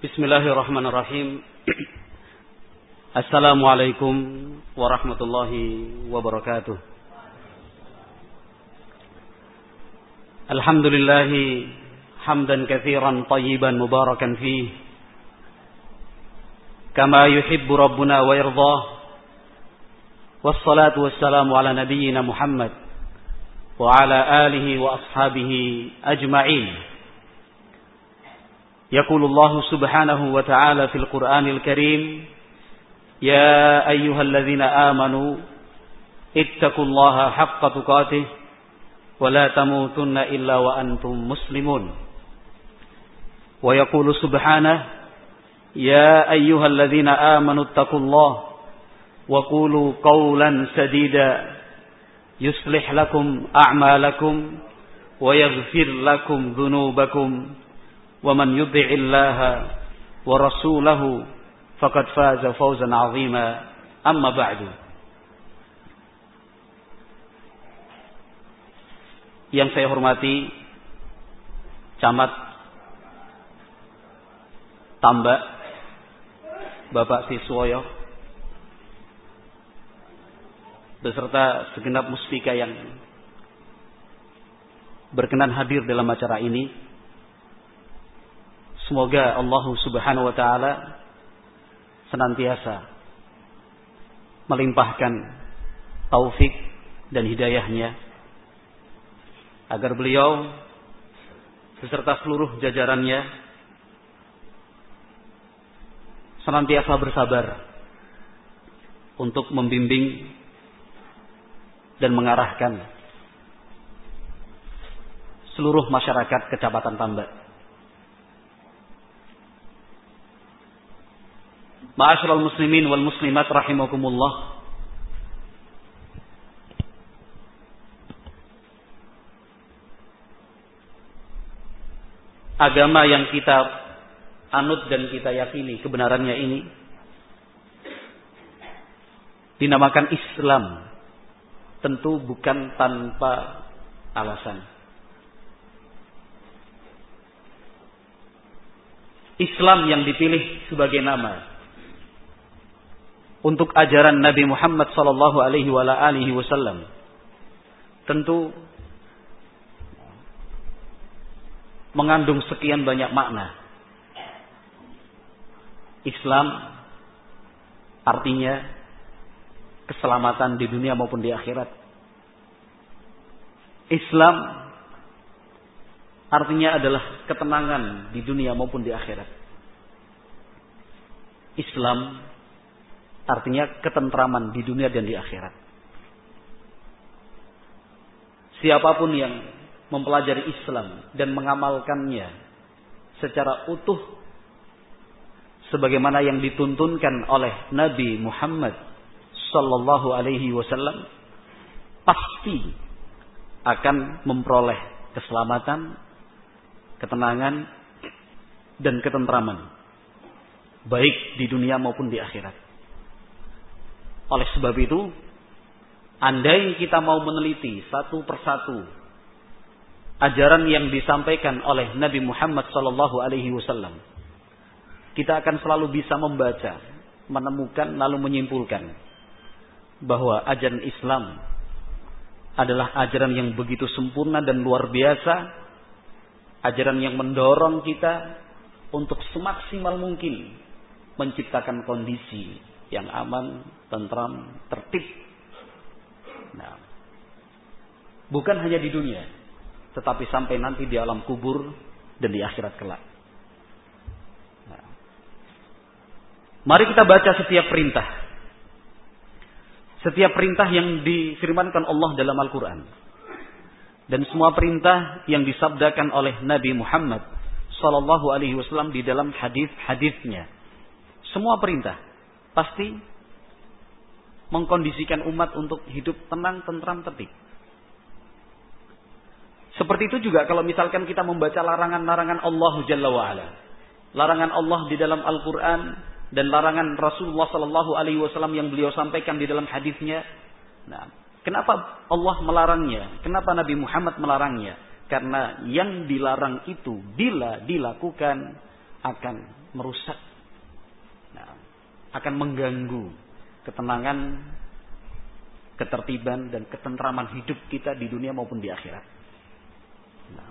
Bismillahirrahmanirrahim. Assalamualaikum warahmatullahi wabarakatuh. Alhamdulillah hamdan katsiran tayyiban mubarakan fih kama yuhibbu rabbuna wa yardah. Wassalatu wassalamu ala nabiyyina Muhammad wa ala alihi wa ashabihi ajma'in. يقول الله سبحانه وتعالى في القرآن الكريم يا أيها الذين آمنوا اتقوا الله حق تقاته ولا تموتن إلا وأنتم مسلمون. ويقول سبحانه يا أيها الذين آمنوا اتقوا الله وقولوا قولا سديدا يصلح لكم أعمالكم ويغفر لكم ذنوبكم. ومن يطع الله ورسوله فقد فاز فوزا عظيما أما بعد yang saya hormati camat Tambak Bapak Siswoyo beserta segenap muspika yang berkenan hadir dalam acara ini Semoga Allah Subhanahu wa taala senantiasa melimpahkan taufik dan hidayahnya agar beliau beserta seluruh jajarannya senantiasa bersabar untuk membimbing dan mengarahkan seluruh masyarakat Kecamatan Tambak Ma'asyiral muslimin wal muslimat rahimakumullah. Agama yang kita anut dan kita yakini kebenarannya ini dinamakan Islam. Tentu bukan tanpa alasan. Islam yang dipilih sebagai nama untuk ajaran Nabi Muhammad sallallahu alaihi wasallam. Tentu mengandung sekian banyak makna. Islam artinya keselamatan di dunia maupun di akhirat. Islam artinya adalah ketenangan di dunia maupun di akhirat. Islam Artinya ketentraman di dunia dan di akhirat. Siapa pun yang mempelajari Islam dan mengamalkannya secara utuh sebagaimana yang dituntunkan oleh Nabi Muhammad sallallahu alaihi wasallam pasti akan memperoleh keselamatan, ketenangan dan ketentraman baik di dunia maupun di akhirat. Oleh sebab itu, andai kita mau meneliti satu persatu ajaran yang disampaikan oleh Nabi Muhammad sallallahu alaihi wasallam, kita akan selalu bisa membaca, menemukan lalu menyimpulkan bahwa ajaran Islam adalah ajaran yang begitu sempurna dan luar biasa, ajaran yang mendorong kita untuk semaksimal mungkin menciptakan kondisi yang aman, tentram, tertib. Nah, bukan hanya di dunia, tetapi sampai nanti di alam kubur dan di akhirat kelak. Nah, mari kita baca setiap perintah. Setiap perintah yang difirmankan Allah dalam Al-Quran. Dan semua perintah yang disabdakan oleh Nabi Muhammad Sallallahu Alaihi Wasallam di dalam hadis-hadisnya. Semua perintah pasti mengkondisikan umat untuk hidup tenang, tentram, tertib. Seperti itu juga kalau misalkan kita membaca larangan-larangan Allah Jalla wa'ala. Larangan Allah di dalam Al-Quran dan larangan Rasulullah Sallallahu Alaihi Wasallam yang beliau sampaikan di dalam hadisnya. Nah, kenapa Allah melarangnya? Kenapa Nabi Muhammad melarangnya? Karena yang dilarang itu bila dilakukan akan merusak, akan mengganggu ketenangan, ketertiban dan ketentraman hidup kita di dunia maupun di akhirat. Nah,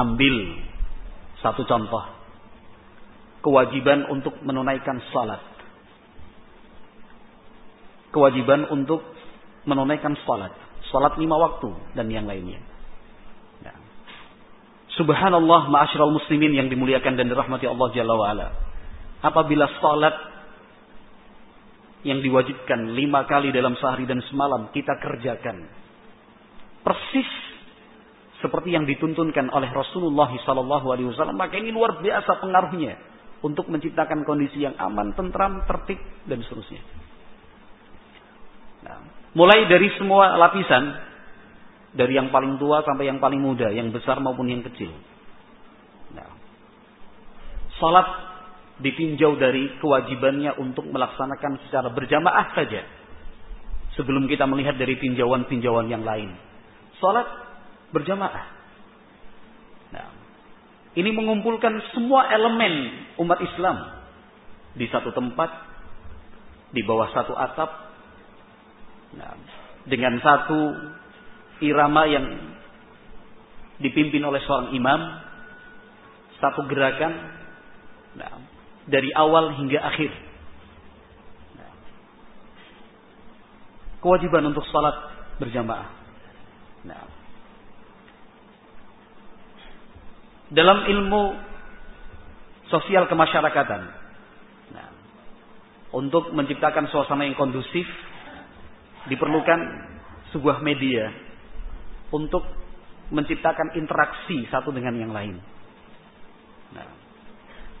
ambil satu contoh kewajiban untuk menunaikan salat. Kewajiban untuk menunaikan salat. Salat lima waktu dan yang lainnya. Subhanallah ma'asyiral muslimin yang dimuliakan dan dirahmati Allah Jalla wa'ala. Apabila salat yang diwajibkan lima kali dalam sehari dan semalam kita kerjakan. Persis seperti yang dituntunkan oleh Rasulullah Sallallahu Alaihi. Maka ini luar biasa pengaruhnya untuk menciptakan kondisi yang aman, tentram, tertib dan seterusnya. Nah, mulai dari semua lapisan dari yang paling tua sampai yang paling muda, yang besar maupun yang kecil. Nah, salat ditinjau dari kewajibannya untuk melaksanakan secara berjamaah saja. Sebelum kita melihat dari tinjauan-tinjauan yang lain. Salat berjamaah. Nah, ini mengumpulkan semua elemen umat Islam di satu tempat, di bawah satu atap, nah, dengan satu irama yang dipimpin oleh seorang imam, satu gerakan nah, dari awal hingga akhir. Kewajiban untuk salat berjamaah. Nah, dalam ilmu sosial kemasyarakatan, nah, untuk menciptakan suasana yang kondusif diperlukan sebuah media untuk menciptakan interaksi satu dengan yang lain. Nah,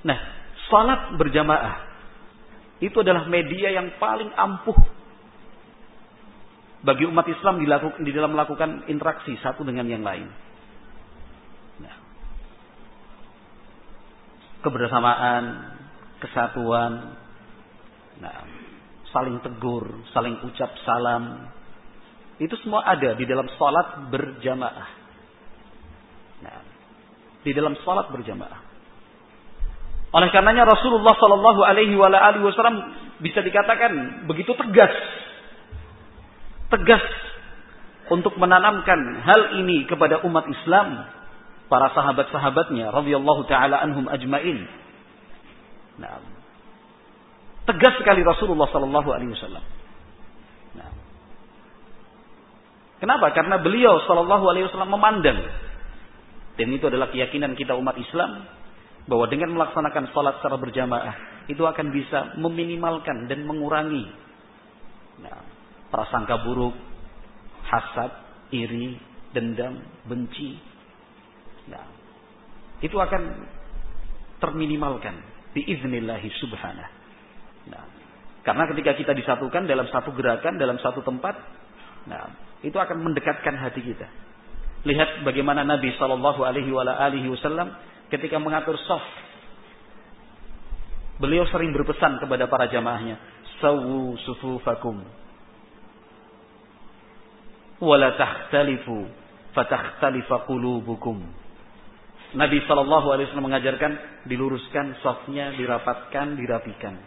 nah salat berjamaah itu adalah media yang paling ampuh bagi umat Islam di dalam melakukan interaksi satu dengan yang lain. Nah, kebersamaan, kesatuan, nah, saling tegur, saling ucap salam, itu semua ada di dalam salat berjamaah. Nah, di dalam salat berjamaah. Oleh karenanya Rasulullah Shallallahu Alaihi Wasallam bisa dikatakan begitu tegas, tegas untuk menanamkan hal ini kepada umat Islam, para sahabat-sahabatnya, radhiyallahu taala anhum ajmain. Nah, tegas sekali Rasulullah Shallallahu Alaihi Wasallam. Kenapa? Karena beliau Shallallahu Alaihi Wasallam memandang dan itu adalah keyakinan kita umat Islam bahwa dengan melaksanakan sholat secara berjamaah itu akan bisa meminimalkan dan mengurangi nah, prasangka buruk, hasad, iri, dendam, benci. Nah, itu akan terminimalkan biiznillahi subhanahu. Nah, karena ketika kita disatukan dalam satu gerakan, dalam satu tempat, nah, itu akan mendekatkan hati kita. Lihat bagaimana Nabi Shallallahu Alaihi Wasallam ketika mengatur saf. Beliau sering berpesan kepada para jamaahnya, sawu sufufakum, wala takhtalifu, fatakhtalifa qulubukum. Nabi Shallallahu Alaihi Wasallam mengajarkan diluruskan safnya, dirapatkan, dirapikan.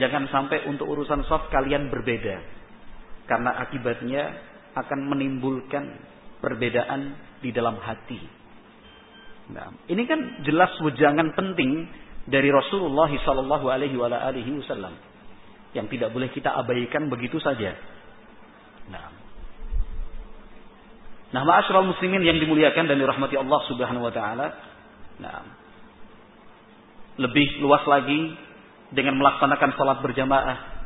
Jangan sampai untuk urusan saf kalian berbeda karena akibatnya akan menimbulkan perbedaan di dalam hati. Nah, ini kan jelas wejangan penting dari Rasulullah Sallallahu Alaihi Wasallam yang tidak boleh kita abaikan begitu saja. Nah, nah ma'asyiral muslimin yang dimuliakan dan dirahmati Allah Subhanahu Wa Taala. Nah, lebih luas lagi dengan melaksanakan salat berjamaah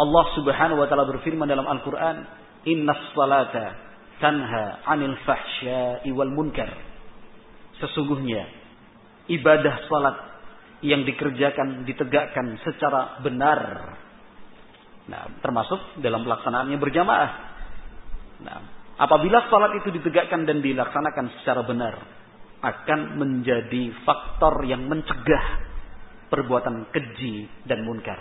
Allah Subhanahu wa taala berfirman dalam Al-Qur'an, "Innas salata tanha 'anil fahsya'i wal munkar." Sesungguhnya ibadah salat yang dikerjakan ditegakkan secara benar. Nah, termasuk dalam pelaksanaannya berjamaah. Nah, apabila salat itu ditegakkan dan dilaksanakan secara benar, akan menjadi faktor yang mencegah perbuatan keji dan munkar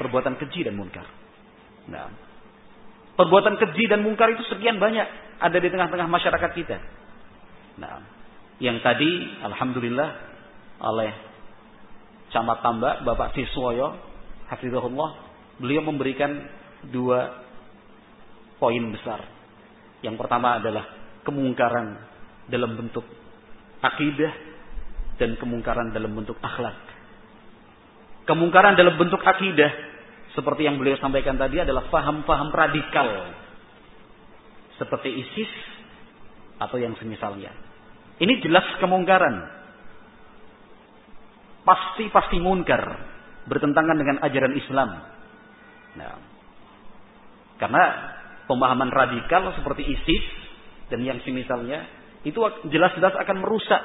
perbuatan keji dan munkar. Nah, perbuatan keji dan munkar itu sekian banyak ada di tengah-tengah masyarakat kita. Nah, Yang tadi alhamdulillah oleh Camat Tambak Bapak Siswoyo Hafizahullah beliau memberikan dua poin besar. Yang pertama adalah kemungkaran dalam bentuk akidah dan kemungkaran dalam bentuk akhlak. Kemungkaran dalam bentuk akidah seperti yang beliau sampaikan tadi adalah faham-faham radikal seperti ISIS atau yang semisalnya. Ini jelas kemungkaran. Pasti-pasti munkar bertentangan dengan ajaran Islam. Nah, karena pemahaman radikal seperti ISIS dan yang semisalnya itu jelas-jelas akan merusak.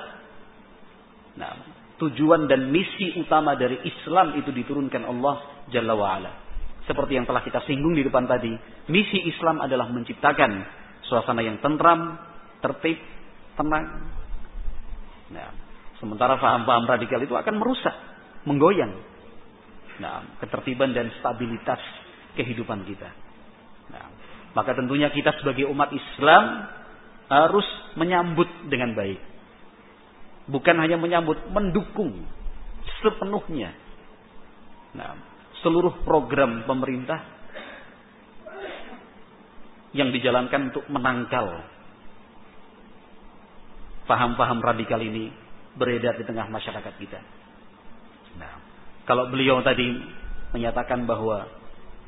Nah, tujuan dan misi utama dari Islam itu diturunkan Allah Jalla wa'ala. Seperti yang telah kita singgung di depan tadi. Misi Islam adalah menciptakan suasana yang tentram, tertib, tenang. Nah, sementara paham-paham radikal itu akan merusak, menggoyang. Nah, ketertiban dan stabilitas kehidupan kita. Nah, maka tentunya kita sebagai umat Islam harus menyambut dengan baik. Bukan hanya menyambut, mendukung sepenuhnya. Nah, seluruh program pemerintah yang dijalankan untuk menangkal paham-paham radikal ini beredar di tengah masyarakat kita. Nah, kalau beliau tadi menyatakan bahwa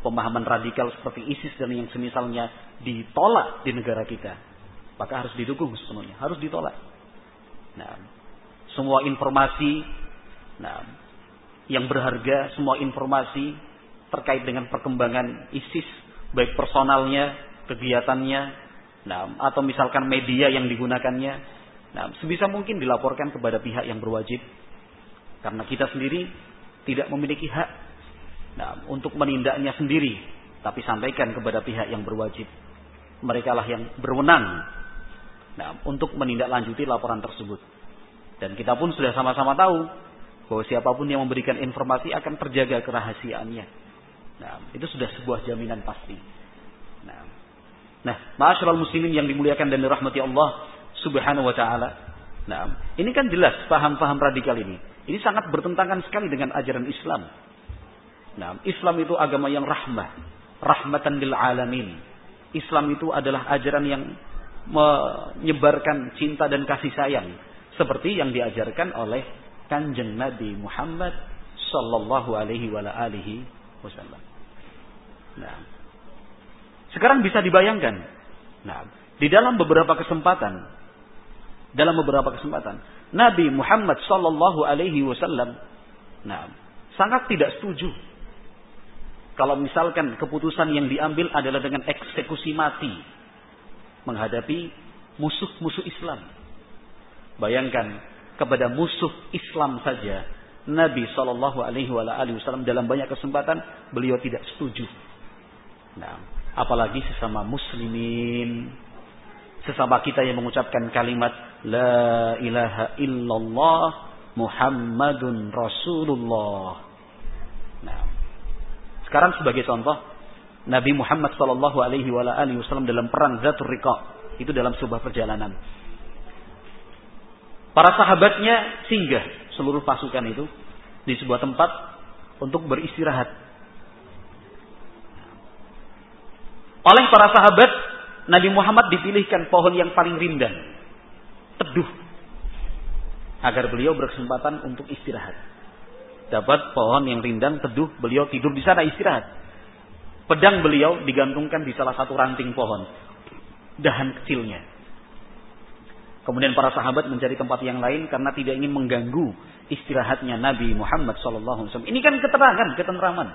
pemahaman radikal seperti ISIS dan yang semisalnya ditolak di negara kita, maka harus didukung sepenuhnya, harus ditolak. Nah, semua informasi nah, yang berharga, semua informasi terkait dengan perkembangan ISIS, baik personalnya, kegiatannya, nah, atau misalkan media yang digunakannya, nah, sebisa mungkin dilaporkan kepada pihak yang berwajib, karena kita sendiri tidak memiliki hak nah, untuk menindaknya sendiri, tapi sampaikan kepada pihak yang berwajib. Mereka lah yang berwenang Nah, untuk menindaklanjuti laporan tersebut. Dan kita pun sudah sama-sama tahu bahwa siapa pun yang memberikan informasi akan terjaga kerahasiaannya. Nah, itu sudah sebuah jaminan pasti. Nah, nah muslimin yang dimuliakan dan dirahmati Allah Subhanahu wa taala. Nah, ini kan jelas paham-paham radikal ini. Ini sangat bertentangan sekali dengan ajaran Islam. Nah, Islam itu agama yang rahmah, rahmatan lil alamin. Islam itu adalah ajaran yang menyebarkan cinta dan kasih sayang seperti yang diajarkan oleh kanjeng Nabi Muhammad sallallahu alaihi wa alihi wasallam. Nah, sekarang bisa dibayangkan. Nah, di dalam beberapa kesempatan dalam beberapa kesempatan Nabi Muhammad sallallahu alaihi wasallam nah, sangat tidak setuju kalau misalkan keputusan yang diambil adalah dengan eksekusi mati menghadapi musuh-musuh Islam. Bayangkan kepada musuh Islam saja Nabi Shallallahu Alaihi Wasallam dalam banyak kesempatan beliau tidak setuju. Nah, apalagi sesama muslimin, sesama kita yang mengucapkan kalimat La ilaha illallah Muhammadun Rasulullah. Nah, sekarang sebagai contoh, Nabi Muhammad Shallallahu Alaihi Wasallam dalam perang Zatul Riqa itu dalam sebuah perjalanan. Para sahabatnya singgah seluruh pasukan itu di sebuah tempat untuk beristirahat. Oleh para sahabat, Nabi Muhammad dipilihkan pohon yang paling rindang, teduh, agar beliau berkesempatan untuk istirahat. Dapat pohon yang rindang, teduh, beliau tidur di sana istirahat. Pedang beliau digantungkan di salah satu ranting pohon. Dahan kecilnya. Kemudian para sahabat mencari tempat yang lain karena tidak ingin mengganggu istirahatnya Nabi Muhammad SAW. Ini kan keterangan, ketentraman.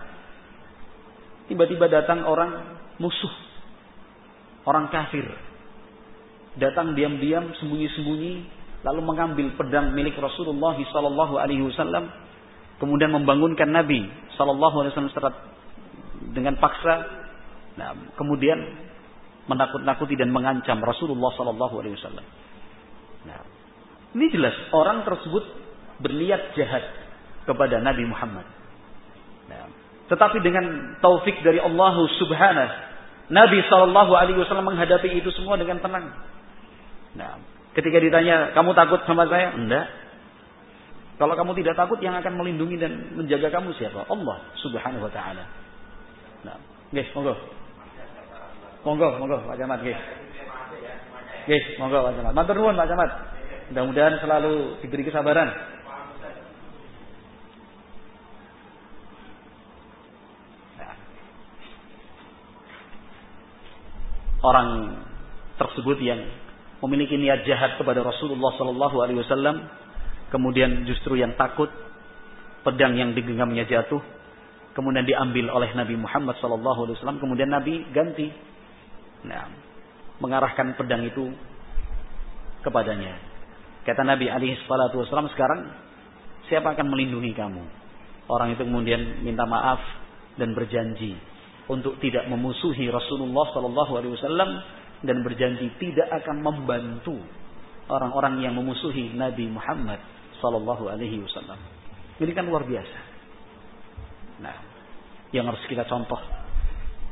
Tiba-tiba datang orang musuh. Orang kafir. Datang diam-diam, sembunyi-sembunyi. Lalu mengambil pedang milik Rasulullah SAW. Kemudian membangunkan Nabi SAW secara dengan paksa, nah, kemudian menakut-nakuti dan mengancam Rasulullah Sallallahu Alaihi Wasallam. Nah, ini jelas orang tersebut berniat jahat kepada Nabi Muhammad. Nah, tetapi dengan taufik dari Allah Subhanahu, Nabi Sallallahu Alaihi Wasallam menghadapi itu semua dengan tenang. Nah, Ketika ditanya, kamu takut sama saya? Enggak. Kalau kamu tidak takut, yang akan melindungi dan menjaga kamu siapa? Allah subhanahu wa ta'ala. Nah, guys, monggo. Monggo, monggo, Pak Camat, guys. Guys, monggo Pak Camat. Nuwun Pak Camat. Mudah-mudahan selalu diberi kesabaran. Orang tersebut yang memiliki niat jahat kepada Rasulullah Sallallahu Alaihi Wasallam, kemudian justru yang takut pedang yang digenggamnya jatuh, kemudian diambil oleh Nabi Muhammad Sallallahu Alaihi Wasallam, kemudian Nabi ganti, nah, mengarahkan pedang itu kepadanya. Kata Nabi alaihi wasallam sekarang siapa akan melindungi kamu? Orang itu kemudian minta maaf dan berjanji untuk tidak memusuhi Rasulullah Sallallahu Alaihi Wasallam dan berjanji tidak akan membantu orang-orang yang memusuhi Nabi Muhammad Sallallahu Alaihi Wasallam. Ini kan luar biasa. Nah, yang harus kita contoh.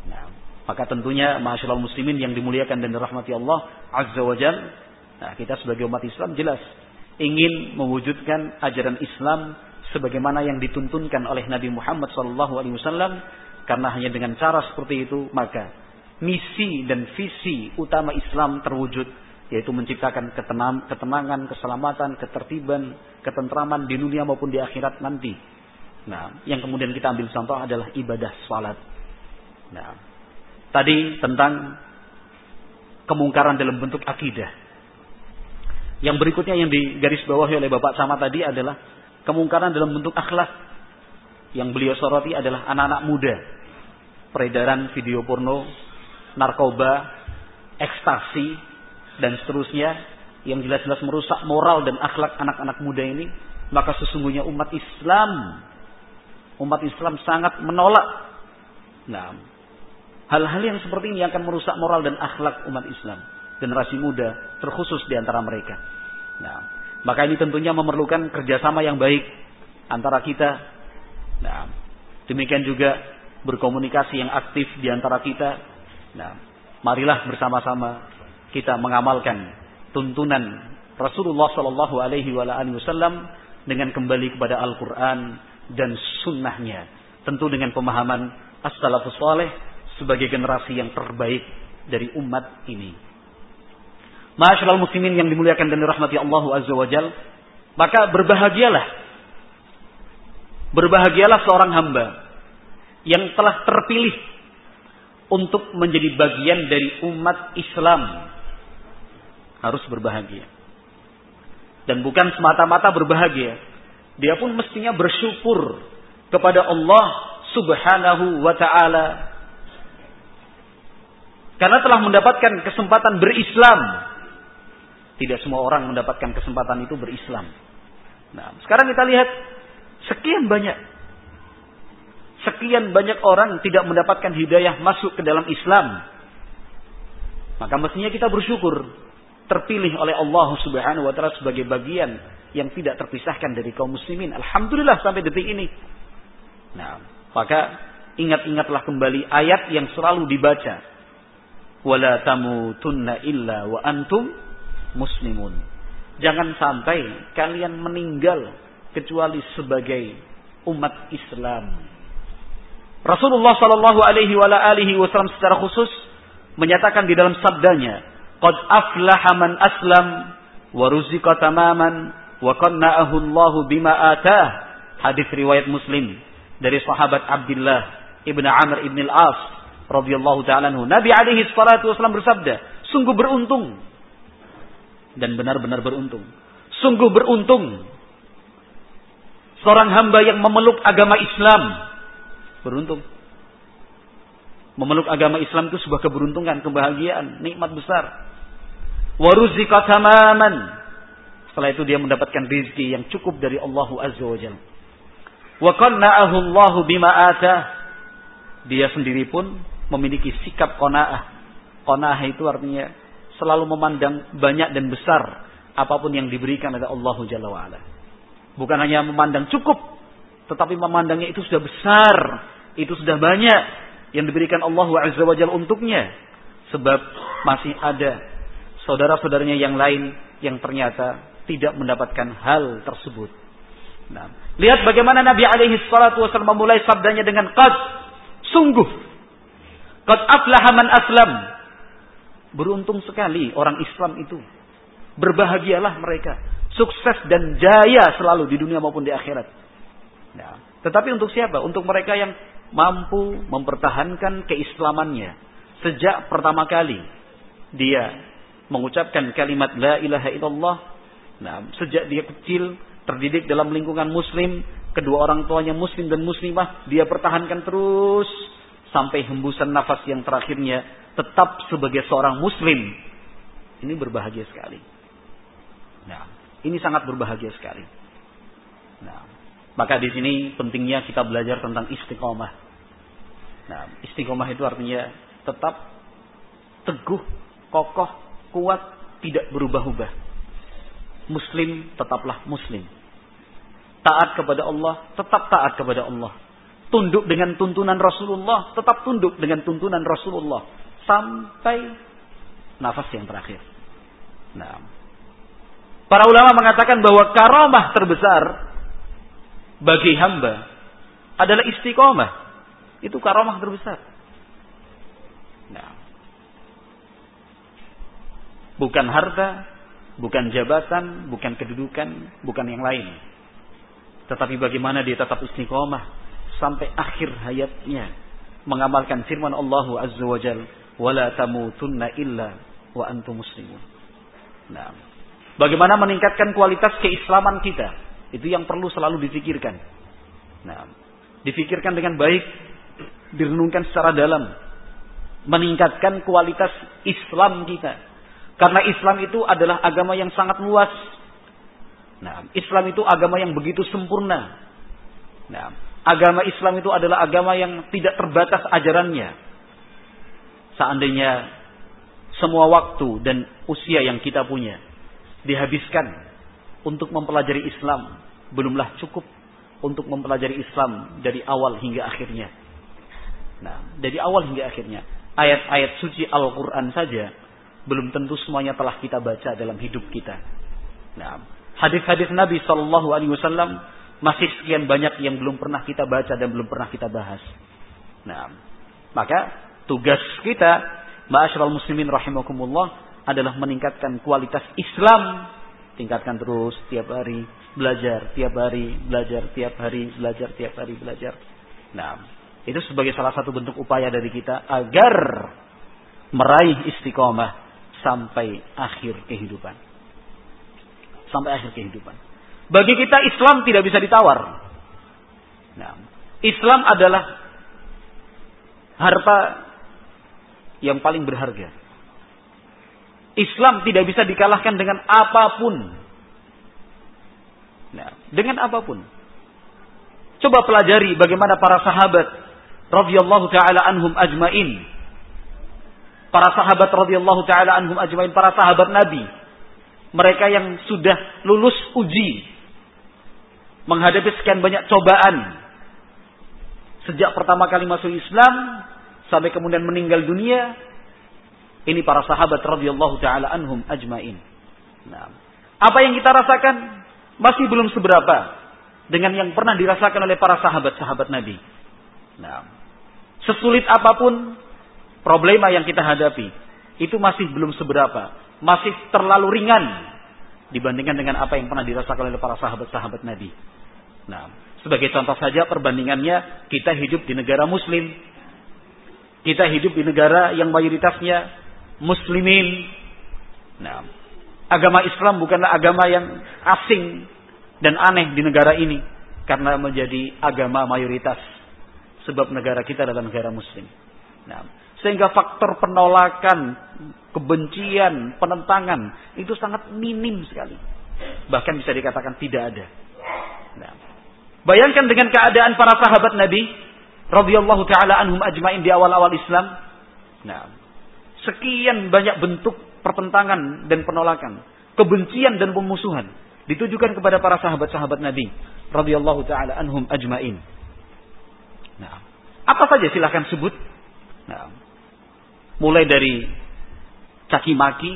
Nah, maka tentunya masyaallah muslimin yang dimuliakan dan dirahmati Allah Azza wa nah kita sebagai umat Islam jelas ingin mewujudkan ajaran Islam sebagaimana yang dituntunkan oleh Nabi Muhammad sallallahu alaihi wasallam karena hanya dengan cara seperti itu maka misi dan visi utama Islam terwujud yaitu menciptakan ketenang, ketenangan, keselamatan, ketertiban, ketentraman di dunia maupun di akhirat nanti. Nah, yang kemudian kita ambil contoh adalah ibadah salat. Nah, tadi tentang kemungkaran dalam bentuk akidah. Yang berikutnya yang digaris bawahi oleh Bapak Sama tadi adalah kemungkaran dalam bentuk akhlak. Yang beliau soroti adalah anak-anak muda peredaran video porno, narkoba, ekstasi, dan seterusnya yang jelas-jelas merusak moral dan akhlak anak-anak muda ini, maka sesungguhnya umat Islam, umat Islam sangat menolak. Nah, hal-hal yang seperti ini akan merusak moral dan akhlak umat Islam, generasi muda terkhusus di antara mereka. Nah, maka ini tentunya memerlukan kerjasama yang baik antara kita. Nah, demikian juga berkomunikasi yang aktif di antara kita. Nah, marilah bersama-sama kita mengamalkan tuntunan Rasulullah Shallallahu Alaihi Wasallam dengan kembali kepada Al-Quran dan sunnahnya. Tentu dengan pemahaman as-salafus saleh sebagai generasi yang terbaik dari umat ini. Masyaallah muslimin yang dimuliakan dan dirahmati Allah Azza wa Jal, maka berbahagialah. Berbahagialah seorang hamba yang telah terpilih untuk menjadi bagian dari umat Islam harus berbahagia. Dan bukan semata-mata berbahagia, dia pun mestinya bersyukur kepada Allah Subhanahu wa taala karena telah mendapatkan kesempatan berislam. Tidak semua orang mendapatkan kesempatan itu berislam. Nah, sekarang kita lihat sekian banyak sekian banyak orang tidak mendapatkan hidayah masuk ke dalam Islam. Maka mestinya kita bersyukur terpilih oleh Allah Subhanahu wa taala sebagai bagian yang tidak terpisahkan dari kaum muslimin. Alhamdulillah sampai detik ini. Nah, maka ingat-ingatlah kembali ayat yang selalu dibaca. Wala tamutunna illa wa antum muslimun. Jangan sampai kalian meninggal kecuali sebagai umat Islam. Rasulullah Shallallahu Alaihi Wasallam secara khusus menyatakan di dalam sabdanya, "Qad aflaha man aslam wa ruzika tamaman wa qanna'ahu Allah bima atah." Hadis riwayat Muslim dari sahabat Abdullah ibn Amr ibn al-As radhiyallahu taala. Nabi alaihi salatu wasallam bersabda, "Sungguh beruntung dan benar-benar beruntung. Sungguh beruntung seorang hamba yang memeluk agama Islam." Beruntung. Memeluk agama Islam itu sebuah keberuntungan, kebahagiaan, nikmat besar. Waruzika tamaman. Setelah itu dia mendapatkan rizki yang cukup dari Allah Azza wa. Wa qanna'ahu bima. Dia sendiri pun memiliki sikap qanaah. Qanaah itu artinya selalu memandang banyak dan besar apa pun yang diberikan oleh Allah Jalla wa ala. Bukan hanya memandang cukup, tetapi memandangnya itu sudah besar, itu sudah banyak yang diberikan Allah Azza wa Jalla untuknya. Sebab masih ada saudara-saudaranya yang lain yang ternyata tidak mendapatkan hal tersebut. Nah, lihat bagaimana Nabi alaihi salatu wasallam memulai sabdanya dengan qad sungguh qad aflaha man aslam. Beruntung sekali orang Islam itu. Berbahagialah mereka. Sukses dan jaya selalu di dunia maupun di akhirat. Nah, tetapi untuk siapa? Untuk mereka yang mampu mempertahankan keislamannya sejak pertama kali dia mengucapkan kalimat la ilaha illallah nah sejak dia kecil terdidik dalam lingkungan muslim kedua orang tuanya muslim dan muslimah dia pertahankan terus sampai hembusan nafas yang terakhirnya tetap sebagai seorang muslim ini berbahagia sekali nah ini sangat berbahagia sekali nah maka di sini pentingnya kita belajar tentang istiqomah nah istiqomah itu artinya tetap teguh kokoh kuat, tidak berubah-ubah. Muslim tetaplah muslim. Taat kepada Allah, tetap taat kepada Allah. Tunduk dengan tuntunan Rasulullah, tetap tunduk dengan tuntunan Rasulullah. Sampai nafas yang terakhir. Nah, para ulama mengatakan bahwa karamah terbesar bagi hamba adalah istiqomah. Itu karamah terbesar. Nah, Bukan harta, bukan jabatan, bukan kedudukan, bukan yang lain. Tetapi bagaimana dia tetap istiqomah sampai akhir hayatnya mengamalkan firman Allah Azza wa Jal, "Wala tamutunna illa wa antum muslimun." Nah, bagaimana meningkatkan kualitas keislaman kita? Itu yang perlu selalu difikirkan. Nah, difikirkan dengan baik, direnungkan secara dalam, meningkatkan kualitas Islam kita karena Islam itu adalah agama yang sangat luas. Nah, Islam itu agama yang begitu sempurna. Nah, agama Islam itu adalah agama yang tidak terbatas ajarannya. Seandainya semua waktu dan usia yang kita punya dihabiskan untuk mempelajari Islam, belumlah cukup untuk mempelajari Islam dari awal hingga akhirnya. Nah, dari awal hingga akhirnya. Ayat-ayat suci Al-Quran saja belum tentu semuanya telah kita baca dalam hidup kita. Nah, hadis-hadis Nabi Shallallahu Alaihi Wasallam masih sekian banyak yang belum pernah kita baca dan belum pernah kita bahas. Nah, maka tugas kita, ma'asyiral muslimin rahimakumullah, adalah meningkatkan kualitas Islam, tingkatkan terus tiap hari belajar, tiap hari belajar, tiap hari belajar, tiap hari belajar. Nah, itu sebagai salah satu bentuk upaya dari kita agar meraih istiqomah sampai akhir kehidupan. Sampai akhir kehidupan. Bagi kita Islam tidak bisa ditawar. Nah, Islam adalah harta yang paling berharga. Islam tidak bisa dikalahkan dengan apa pun. Nah, dengan apa pun. Coba pelajari bagaimana para sahabat radhiyallahu taala anhum ajmain para sahabat radhiyallahu taala anhum ajmain, para sahabat Nabi. Mereka yang sudah lulus uji menghadapi sekian banyak cobaan sejak pertama kali masuk Islam sampai kemudian meninggal dunia. Ini para sahabat radhiyallahu taala anhum ajmain. Nah, apa yang kita rasakan masih belum seberapa dengan yang pernah dirasakan oleh para sahabat-sahabat Nabi. Nah, sesulit apa pun problema yang kita hadapi itu masih belum seberapa, masih terlalu ringan dibandingkan dengan apa yang pernah dirasakan oleh para sahabat-sahabat Nabi. Nah, sebagai contoh saja perbandingannya kita hidup di negara muslim. Kita hidup di negara yang mayoritasnya muslimin. Nah, agama Islam bukanlah agama yang asing dan aneh di negara ini karena menjadi agama mayoritas sebab negara kita adalah negara muslim. Nah, sehingga faktor penolakan, kebencian, penentangan itu sangat minim sekali. Bahkan bisa dikatakan tidak ada. Nah, bayangkan dengan keadaan para sahabat Nabi radhiyallahu taala anhum ajmain di awal-awal Islam. Nah, sekian banyak bentuk pertentangan dan penolakan, kebencian dan pemusuhan ditujukan kepada para sahabat-sahabat Nabi radhiyallahu taala anhum ajmain. Nah, apa saja silahkan sebut. Nah, mulai dari caci maki,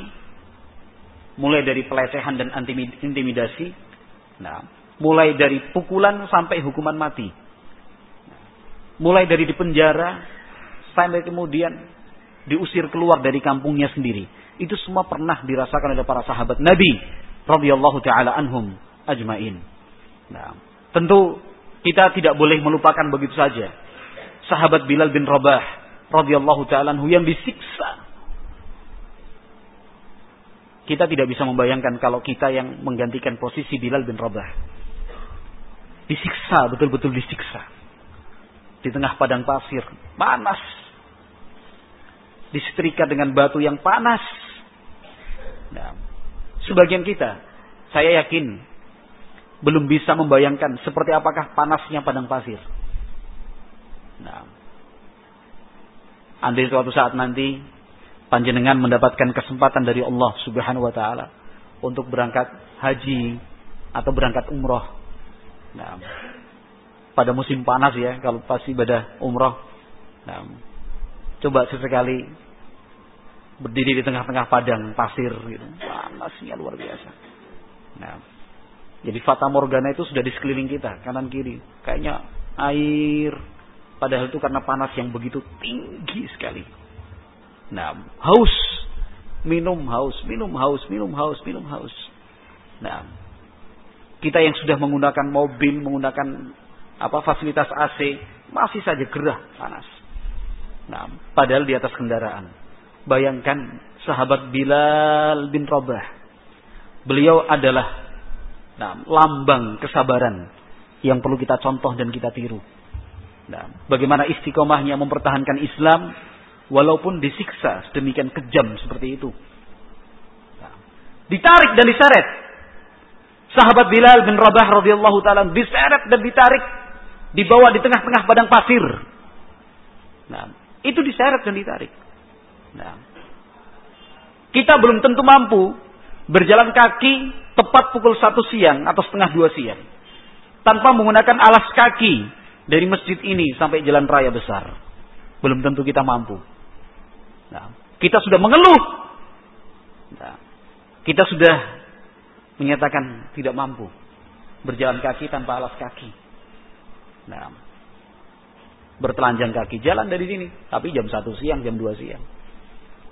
mulai dari pelecehan dan intimidasi, nah, mulai dari pukulan sampai hukuman mati, mulai dari dipenjara sampai kemudian diusir keluar dari kampungnya sendiri. Itu semua pernah dirasakan oleh para sahabat Nabi radhiyallahu taala anhum ajmain. Nah, tentu kita tidak boleh melupakan begitu saja sahabat Bilal bin Rabah radhiyallahu taala anhu yang disiksa. Kita tidak bisa membayangkan kalau kita yang menggantikan posisi Bilal bin Rabah. Disiksa, betul-betul disiksa. Di tengah padang pasir, panas. Disetrika dengan batu yang panas. Nah, sebagian kita, saya yakin belum bisa membayangkan seperti apakah panasnya padang pasir. Nah, andai suatu saat nanti panjenengan mendapatkan kesempatan dari Allah Subhanahu wa taala untuk berangkat haji atau berangkat umroh. Nah, pada musim panas ya, kalau pas ibadah umroh. Nah, coba sesekali berdiri di tengah-tengah padang pasir gitu. Panasnya luar biasa. Nah, jadi fata morgana itu sudah di sekeliling kita, kanan kiri. Kayaknya air. Padahal itu karena panas yang begitu tinggi sekali. Nah, haus. Minum haus, minum haus, minum haus, minum haus. Nah, kita yang sudah menggunakan mobil, menggunakan apa fasilitas AC, masih saja gerah panas. Nah, padahal di atas kendaraan. Bayangkan sahabat Bilal bin Rabah. Beliau adalah Nah, lambang kesabaran yang perlu kita contoh dan kita tiru. Nah, bagaimana istiqomahnya mempertahankan Islam walaupun disiksa sedemikian kejam seperti itu. Nah, ditarik dan diseret. Sahabat Bilal bin Rabah radhiyallahu taala diseret dan ditarik dibawa di tengah-tengah padang pasir. Nah, itu diseret dan ditarik. Nah, kita belum tentu mampu berjalan kaki tepat pukul satu siang atau setengah dua siang. Tanpa menggunakan alas kaki dari masjid ini sampai jalan raya besar. Belum tentu kita mampu. Nah, kita sudah mengeluh. Nah, kita sudah menyatakan tidak mampu berjalan kaki tanpa alas kaki. Nah, bertelanjang kaki jalan dari sini, tapi jam satu siang, jam dua siang.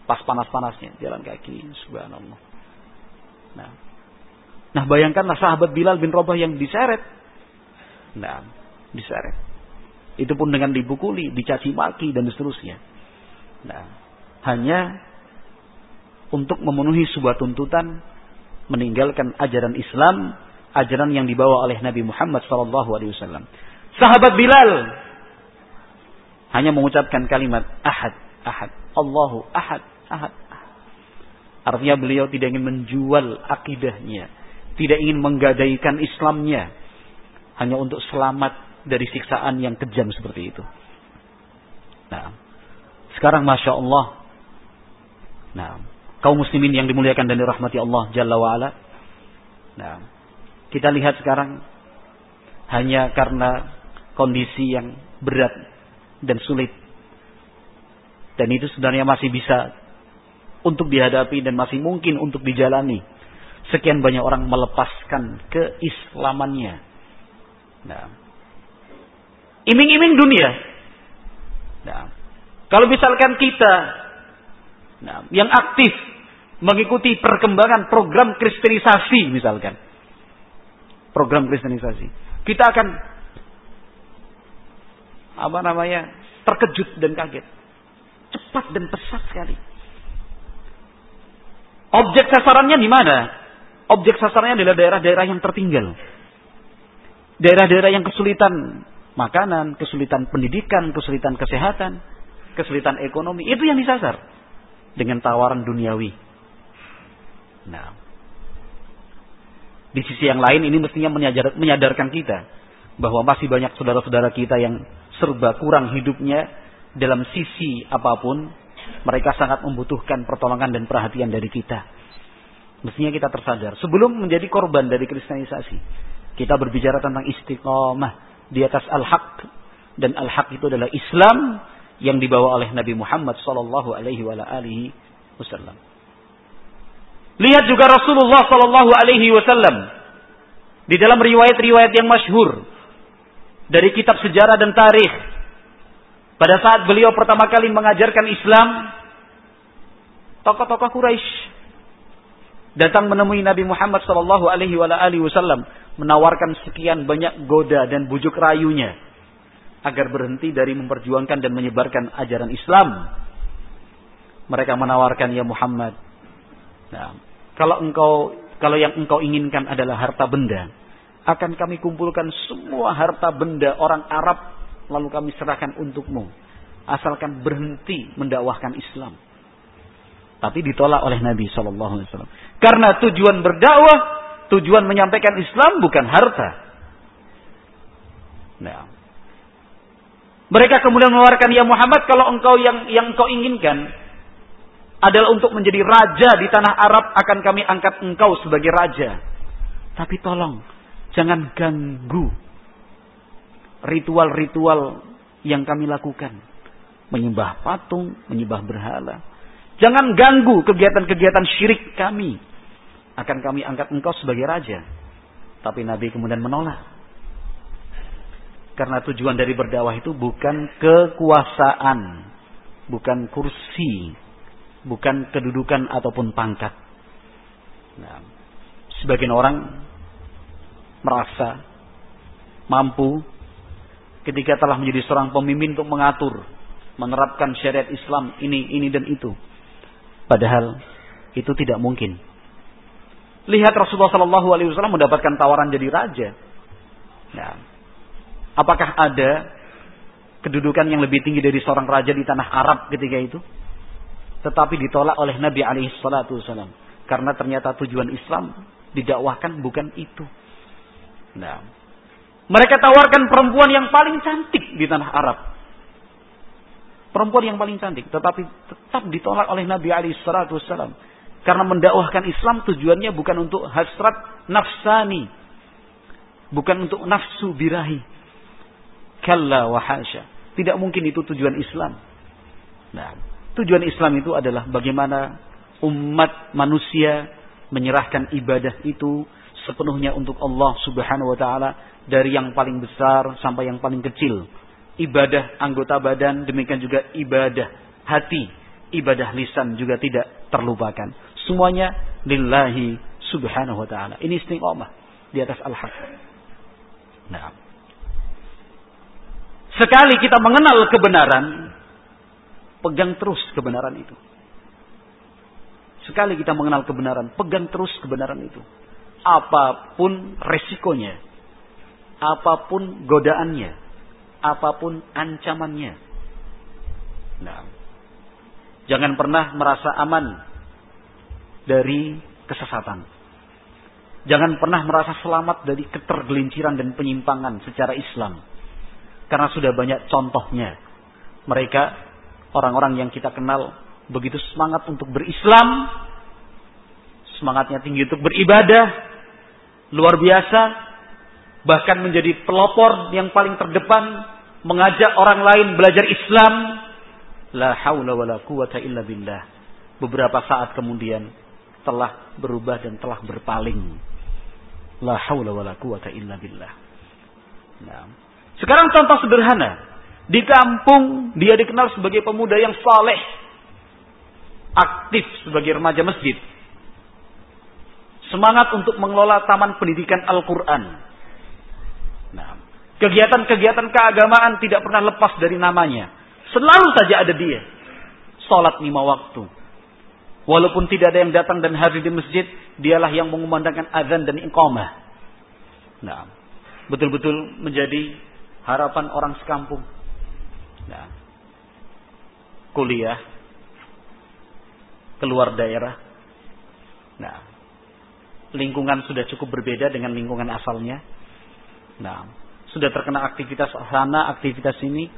Pas panas-panasnya jalan kaki, subhanallah. Nah, Nah bayangkanlah sahabat Bilal bin Rabah yang diseret. Nah, diseret. Itu pun dengan dibukuli, dicaci maki dan seterusnya. Nah, hanya untuk memenuhi sebuah tuntutan meninggalkan ajaran Islam, ajaran yang dibawa oleh Nabi Muhammad SAW. Sahabat Bilal hanya mengucapkan kalimat ahad, ahad, Allahu ahad, ahad. Artinya beliau tidak ingin menjual akidahnya, tidak ingin menggadaikan Islamnya hanya untuk selamat dari siksaan yang kejam seperti itu. Nah, sekarang masya Allah, nah kaum muslimin yang dimuliakan dan dirahmati Allah Jalla wa'ala, nah kita lihat sekarang hanya karena kondisi yang berat dan sulit. Dan itu sebenarnya masih bisa untuk dihadapi dan masih mungkin untuk dijalani. Sekian banyak orang melepaskan keislamannya. Nah, iming-iming dunia. Nah, kalau misalkan kita nah, yang aktif mengikuti perkembangan program kristenisasi misalkan, program kristenisasi, kita akan apa namanya terkejut dan kaget, cepat dan pesat sekali. Objek sasarannya di mana? objek sasarannya adalah daerah-daerah yang tertinggal. Daerah-daerah yang kesulitan makanan, kesulitan pendidikan, kesulitan kesehatan, kesulitan ekonomi. Itu yang disasar. Dengan tawaran duniawi. Nah. Di sisi yang lain ini mestinya menyadarkan kita. Bahwa masih banyak saudara-saudara kita yang serba kurang hidupnya dalam sisi apa pun. Mereka sangat membutuhkan pertolongan dan perhatian dari kita. Mestinya kita tersadar. Sebelum menjadi korban dari kristenisasi. Kita berbicara tentang istiqomah. Di atas al-haq. Dan al-haq itu adalah Islam. Yang dibawa oleh Nabi Muhammad Sallallahu Alaihi Wasallam. Lihat juga Rasulullah Sallallahu Alaihi Wasallam di dalam riwayat-riwayat yang masyhur dari kitab sejarah dan tarikh. Pada saat beliau pertama kali mengajarkan Islam, tokoh-tokoh Quraisy datang menemui Nabi Muhammad Sallallahu Alaihi Wasallam menawarkan sekian banyak goda dan bujuk rayunya agar berhenti dari memperjuangkan dan menyebarkan ajaran Islam. Mereka menawarkan ya Muhammad, nah, kalau engkau kalau yang engkau inginkan adalah harta benda, akan kami kumpulkan semua harta benda orang Arab lalu kami serahkan untukmu asalkan berhenti mendakwahkan Islam. Tapi ditolak oleh Nabi Shallallahu Alaihi Wasallam karena tujuan berdakwah, tujuan menyampaikan Islam bukan harta. Nah, mereka kemudian menawarkan ya Muhammad kalau engkau yang yang engkau inginkan adalah untuk menjadi raja di tanah Arab akan kami angkat engkau sebagai raja. Tapi tolong Jangan ganggu ritual-ritual yang kami lakukan. Menyembah patung, menyembah berhala. Jangan ganggu kegiatan-kegiatan syirik kami. Akan kami angkat engkau sebagai raja. Tapi Nabi kemudian menolak. Karena tujuan dari berdakwah itu bukan kekuasaan. Bukan kursi. Bukan kedudukan ataupun pangkat. Nah, sebagian orang merasa mampu ketika telah menjadi seorang pemimpin untuk mengatur, menerapkan syariat Islam ini, ini dan itu. Padahal itu tidak mungkin. Lihat Rasulullah Shallallahu Alaihi Wasallam mendapatkan tawaran jadi raja. Nah, apakah ada kedudukan yang lebih tinggi dari seorang raja di tanah Arab ketika itu? Tetapi ditolak oleh Nabi Alaihi Wasallam karena ternyata tujuan Islam didakwahkan bukan itu. Nah, mereka tawarkan perempuan yang paling cantik di tanah Arab. Perempuan yang paling cantik, tetapi tetap ditolak oleh Nabi Ali Shallallahu Wasallam karena mendakwahkan Islam tujuannya bukan untuk hasrat nafsani, bukan untuk nafsu birahi. Kalla wahasya. Tidak mungkin itu tujuan Islam. Nah, tujuan Islam itu adalah bagaimana umat manusia menyerahkan ibadah itu sepenuhnya untuk Allah Subhanahu wa taala dari yang paling besar sampai yang paling kecil. Ibadah anggota badan demikian juga ibadah hati, ibadah lisan juga tidak terlupakan. Semuanya lillahi Subhanahu wa taala. Ini istiqomah di atas al-haq. Nah. Sekali kita mengenal kebenaran, pegang terus kebenaran itu. Sekali kita mengenal kebenaran, pegang terus kebenaran itu apa pun resikonya, apa pun godaannya, apa pun ancamannya. Nah, jangan pernah merasa aman dari kesesatan. Jangan pernah merasa selamat dari ketergelinciran dan penyimpangan secara Islam. Karena sudah banyak contohnya. Mereka, orang-orang yang kita kenal, begitu semangat untuk berislam, semangatnya tinggi untuk beribadah, luar biasa, bahkan menjadi pelopor yang paling terdepan, mengajak orang lain belajar Islam. La haula wa la quwata illa billah. Beberapa saat kemudian telah berubah dan telah berpaling. La haula wa la quwata illa billah. Nah. Sekarang contoh sederhana. Di kampung dia dikenal sebagai pemuda yang saleh. Aktif sebagai remaja masjid semangat untuk mengelola taman pendidikan Al-Quran. Nah, kegiatan-kegiatan keagamaan tidak pernah lepas dari namanya. Selalu saja ada dia. Salat lima waktu. Walaupun tidak ada yang datang dan hadir di masjid, dialah yang mengumandangkan azan dan iqamah. Nah, betul-betul menjadi harapan orang sekampung. Nah, kuliah, keluar daerah. Nah, lingkungan sudah cukup berbeda dengan lingkungan asalnya. Nah, sudah terkena aktivitas sana, aktivitas ini,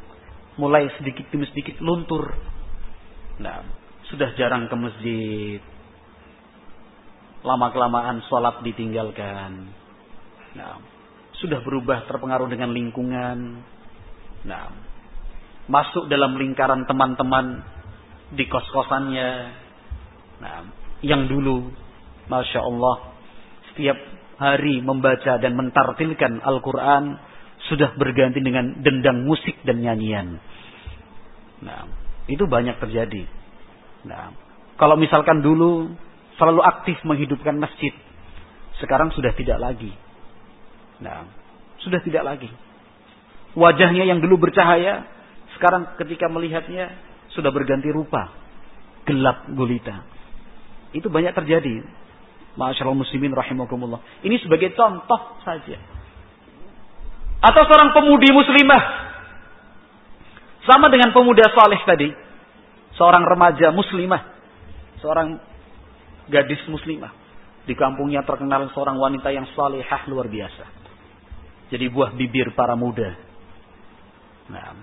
mulai sedikit demi sedikit luntur. Nah, sudah jarang ke masjid. Lama-kelamaan sholat ditinggalkan. Nah, sudah berubah terpengaruh dengan lingkungan. Nah, masuk dalam lingkaran teman-teman di kos-kosannya. Nah, yang dulu Masya Allah. Setiap hari membaca dan mentartilkan Al-Quran sudah berganti dengan dendang musik dan nyanyian. Nah, itu banyak terjadi. Nah, kalau misalkan dulu selalu aktif menghidupkan masjid, sekarang sudah tidak lagi. Nah, sudah tidak lagi. Wajahnya yang dulu bercahaya, sekarang ketika melihatnya sudah berganti rupa. Gelap gulita. Itu banyak terjadi. Masyaallah muslimin rahimakumullah. Ini sebagai contoh saja. Atau seorang pemudi muslimah. Sama dengan pemuda saleh tadi. Seorang remaja muslimah. Seorang gadis muslimah. Di kampungnya terkenal seorang wanita yang salihah luar biasa. Jadi buah bibir para muda. Nah,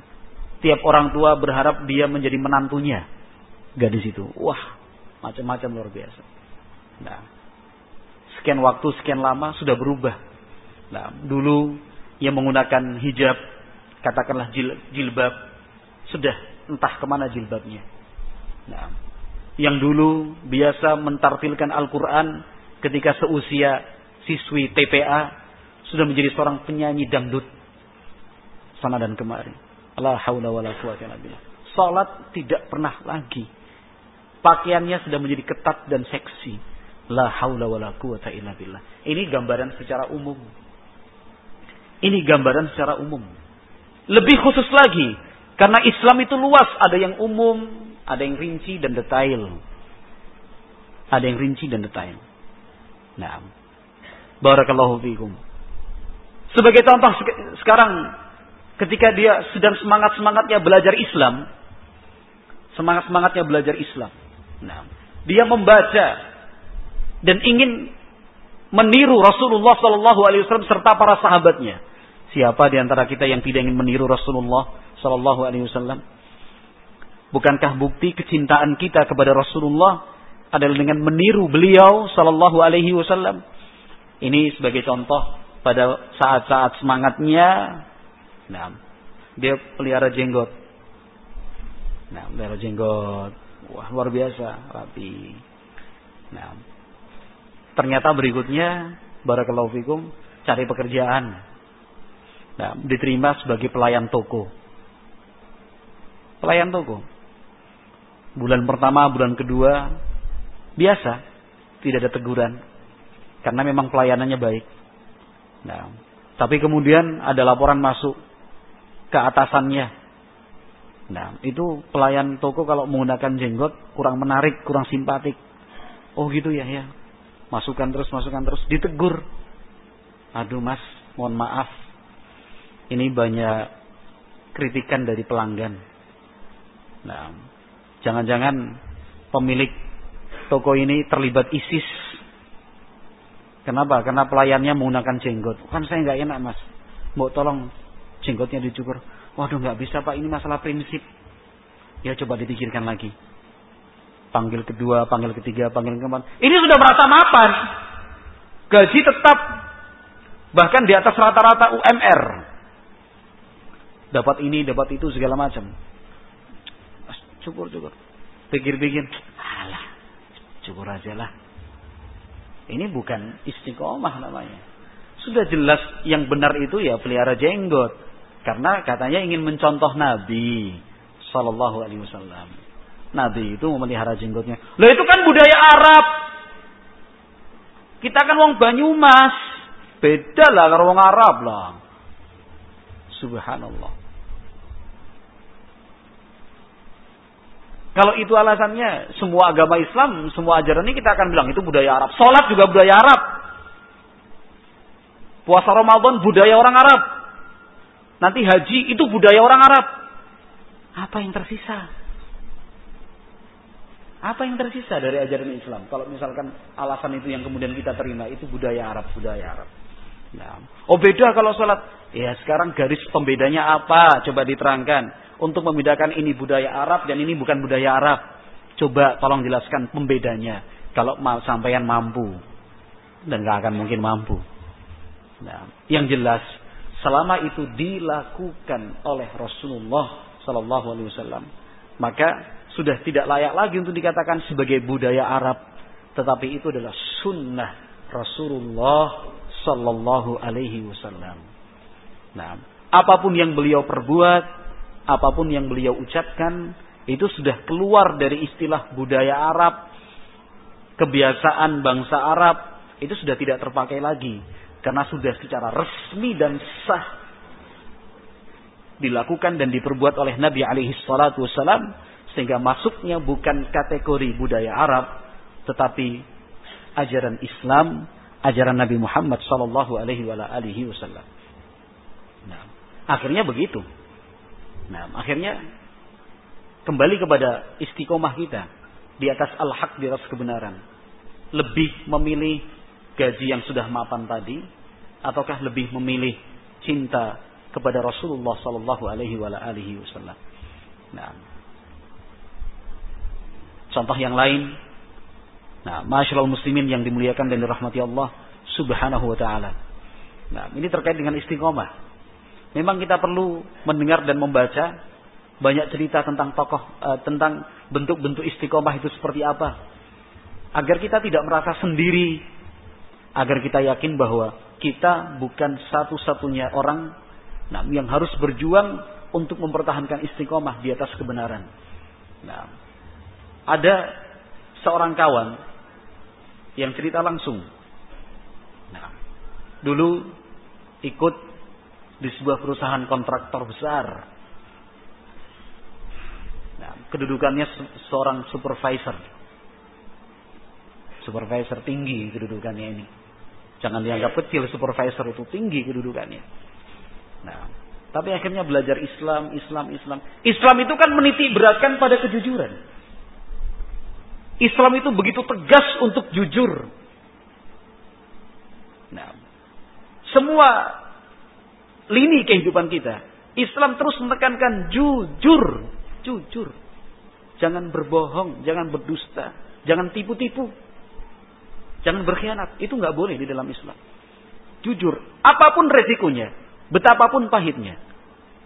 tiap orang tua berharap dia menjadi menantunya. Gadis itu. Wah, macam-macam luar biasa. Nah, sekian waktu, sekian lama sudah berubah. Nah, dulu yang menggunakan hijab, katakanlah jil, jilbab, sudah entah ke mana jilbabnya. Nah, yang dulu biasa mentartilkan Al-Quran ketika seusia siswi TPA sudah menjadi seorang penyanyi dangdut sana dan kemari. Billah. Salat tidak pernah lagi. Pakaiannya sudah menjadi ketat dan seksi. La haula wala quwata illa billah. Ini gambaran secara umum. Ini gambaran secara umum. Lebih khusus lagi, karena Islam itu luas, ada yang umum, ada yang rinci dan detail. Ada yang rinci dan detail. Nah, barakallahu fiikum. Sebagai contoh sekarang ketika dia sedang semangat-semangatnya belajar Islam, semangat-semangatnya belajar Islam. Nah, dia membaca dan ingin meniru Rasulullah Shallallahu Alaihi Wasallam serta para sahabatnya. Siapa di antara kita yang tidak ingin meniru Rasulullah Shallallahu Alaihi Wasallam? Bukankah bukti kecintaan kita kepada Rasulullah adalah dengan meniru beliau Shallallahu Alaihi Wasallam? Ini sebagai contoh pada saat-saat semangatnya Nah, dia pelihara jenggot. Nah, pelihara jenggot. Wah, luar biasa, rapi. Nah, ternyata berikutnya, barakallahu fikum, cari pekerjaan. Nah, diterima sebagai pelayan toko. Pelayan toko. Bulan pertama, bulan kedua, biasa. Tidak ada teguran. Karena memang pelayanannya baik. Nah, tapi kemudian ada laporan masuk ke atasannya. Nah, itu pelayan toko kalau menggunakan jenggot kurang menarik, kurang simpatik. Oh gitu ya, ya. Masukkan terus, masukkan terus, ditegur. Aduh mas, mohon maaf. Ini banyak kritikan dari pelanggan. Nah, jangan-jangan pemilik toko ini terlibat ISIS. Kenapa? Karena pelayannya menggunakan jenggot. Kan saya nggak enak mas. Mau tolong jenggotnya dicukur. Waduh nggak bisa pak, ini masalah prinsip. Ya coba dipikirkan lagi. Panggil kedua, panggil ketiga, panggil keempat. Ini sudah merasa mapan. Gaji tetap bahkan di atas rata-rata UMR. Dapat ini, dapat itu segala macam. Cukur, cukur. Pikir-pikir, alah, cukur aja lah. Ini bukan istiqomah namanya. Sudah jelas yang benar itu ya pelihara jenggot. Karena katanya ingin mencontoh Nabi Sallallahu Alaihi Wasallam. Nabi itu memelihara jenggotnya. Loh itu kan budaya Arab. Kita kan wong Banyumas. Beda lah kalau wong Arab lah. Subhanallah. Kalau itu alasannya, semua agama Islam, semua ajaran ini kita akan bilang itu budaya Arab. Sholat juga budaya Arab. Puasa Ramadan budaya orang Arab. Nanti haji itu budaya orang Arab. Apa yang tersisa? Apa yang tersisa dari ajaran Islam? Kalau misalkan alasan itu yang kemudian kita terima itu budaya Arab, budaya Arab. Nah, oh beda kalau sholat. Ya sekarang garis pembedanya apa? Coba diterangkan. Untuk membedakan ini budaya Arab dan ini bukan budaya Arab. Coba tolong jelaskan pembedanya. Kalau sampean mampu. Dan gak akan mungkin mampu. Nah, yang jelas selama itu dilakukan oleh Rasulullah Sallallahu Alaihi Wasallam maka sudah tidak layak lagi untuk dikatakan sebagai budaya Arab tetapi itu adalah sunnah Rasulullah sallallahu alaihi wasallam. Nah, apa pun yang beliau perbuat, apa pun yang beliau ucapkan, itu sudah keluar dari istilah budaya Arab, kebiasaan bangsa Arab, itu sudah tidak terpakai lagi karena sudah secara resmi dan sah dilakukan dan diperbuat oleh Nabi alaihi salatu wasallam sehingga masuknya bukan kategori budaya Arab tetapi ajaran Islam, ajaran Nabi Muhammad sallallahu alaihi wasallam. Nah, akhirnya begitu. Nah, akhirnya kembali kepada istiqomah kita di atas al-haq di atas kebenaran. Lebih memilih gaji yang sudah mapan tadi ataukah lebih memilih cinta kepada Rasulullah sallallahu alaihi wasallam. Nah. Contoh yang lain Nah, masyaallah muslimin yang dimuliakan dan dirahmati Allah Subhanahu wa taala. Nah, ini terkait dengan istiqomah. Memang kita perlu mendengar dan membaca banyak cerita tentang tokoh uh, tentang bentuk-bentuk istiqomah itu seperti apa. Agar kita tidak merasa sendiri, agar kita yakin bahwa kita bukan satu-satunya orang nah, yang harus berjuang untuk mempertahankan istiqomah di atas kebenaran. Nah, ada seorang kawan yang cerita langsung. Nah, dulu ikut di sebuah perusahaan kontraktor besar. Nah, kedudukannya seorang supervisor. Supervisor tinggi kedudukannya ini. Jangan dianggap kecil supervisor itu tinggi kedudukannya. Nah, tapi akhirnya belajar Islam, Islam, Islam. Islam itu kan meniti beratkan pada kejujuran. Islam itu begitu tegas untuk jujur. Nah, semua lini kehidupan kita, Islam terus menekankan jujur, jujur. Jangan berbohong, jangan berdusta, jangan tipu-tipu. Jangan berkhianat, itu nggak boleh di dalam Islam. Jujur, apa pun resikonya, betapapun pahitnya.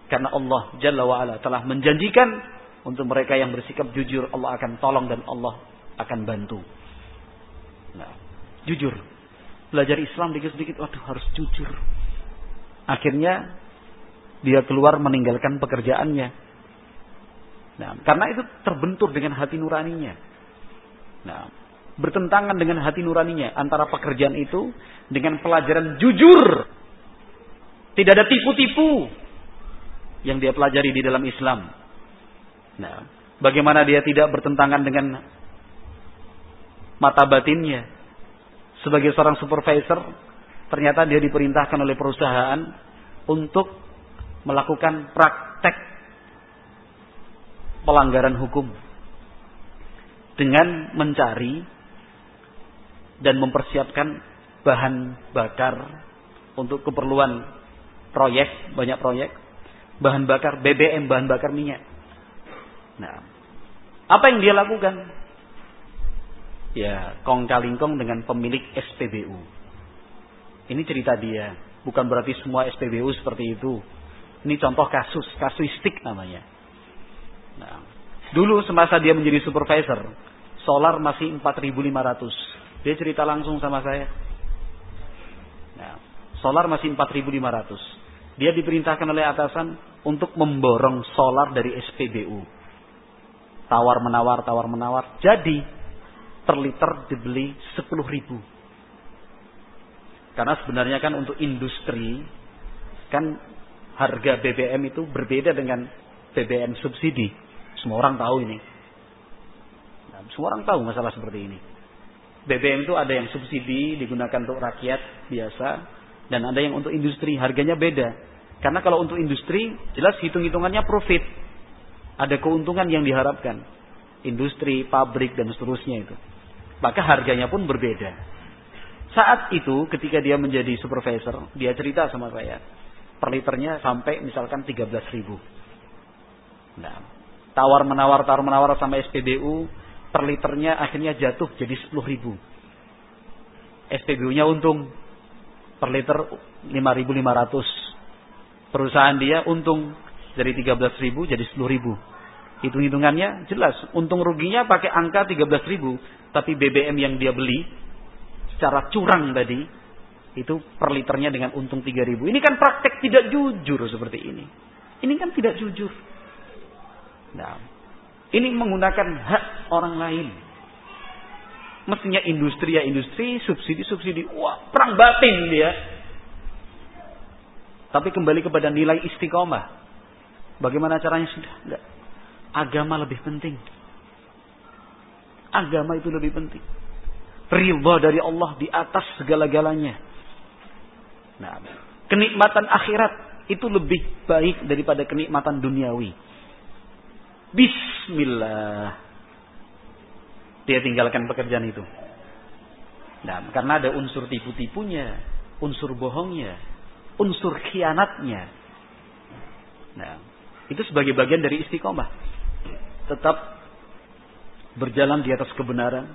Karena Allah Jalla wa'ala telah menjanjikan untuk mereka yang bersikap jujur Allah akan tolong dan Allah akan bantu. Nah, jujur. Belajar Islam dikit-dikit, waduh harus jujur. Akhirnya dia keluar meninggalkan pekerjaannya. Nah, karena itu terbentur dengan hati nuraninya. Nah, bertentangan dengan hati nuraninya antara pekerjaan itu dengan pelajaran jujur. Tidak ada tipu-tipu yang dia pelajari di dalam Islam. Nah, bagaimana dia tidak bertentangan dengan mata batinnya. Sebagai seorang supervisor, ternyata dia diperintahkan oleh perusahaan untuk melakukan praktek pelanggaran hukum dengan mencari dan mempersiapkan bahan bakar untuk keperluan proyek, banyak proyek, bahan bakar BBM, bahan bakar minyak. Nah, apa yang dia lakukan? Ya kong kalingkong dengan pemilik SPBU. Ini cerita dia, bukan berarti semua SPBU seperti itu. Ini contoh kasus, kasuistik namanya. Nah, dulu semasa dia menjadi supervisor, solar masih 4.500. Dia cerita langsung sama saya. Nah, solar masih 4.500. Dia diperintahkan oleh atasan untuk memborong solar dari SPBU. Tawar menawar, tawar menawar. Jadi per liter dibeli 10 ribu. Karena sebenarnya kan untuk industri, kan harga BBM itu berbeda dengan BBM subsidi. Semua orang tahu ini. Nah, semua orang tahu masalah seperti ini. BBM itu ada yang subsidi digunakan untuk rakyat biasa dan ada yang untuk industri harganya beda. Karena kalau untuk industri jelas hitung-hitungannya profit. Ada keuntungan yang diharapkan. Industri, pabrik dan seterusnya itu maka harganya pun berbeda. Saat itu ketika dia menjadi supervisor, dia cerita sama saya, per liternya sampai misalkan 13 ribu. Nah, tawar menawar tawar menawar sama SPBU, per liternya akhirnya jatuh jadi 10 ribu. SPBU-nya untung per liter 5.500. Perusahaan dia untung dari 13 ribu jadi 10 ribu. Hitung-hitungannya jelas. Untung ruginya pakai angka 13 ribu. Tapi BBM yang dia beli secara curang tadi itu per liternya dengan untung 3000. Ini kan praktek tidak jujur seperti ini. Ini kan tidak jujur. Nah, ini menggunakan hak orang lain. Mestinya industri ya industri, subsidi-subsidi. Wah, perang batin dia. Tapi kembali kepada nilai istiqomah. Bagaimana caranya sudah? Enggak. Agama lebih penting. Agama itu lebih penting. Ridha dari Allah di atas segala-galanya. Nah, kenikmatan akhirat itu lebih baik daripada kenikmatan duniawi. Bismillah. Dia tinggalkan pekerjaan itu. Nah, karena ada unsur tipu-tipunya, unsur bohongnya, unsur khianatnya. Nah, itu sebagai bagian dari istiqomah. Tetap berjalan di atas kebenaran,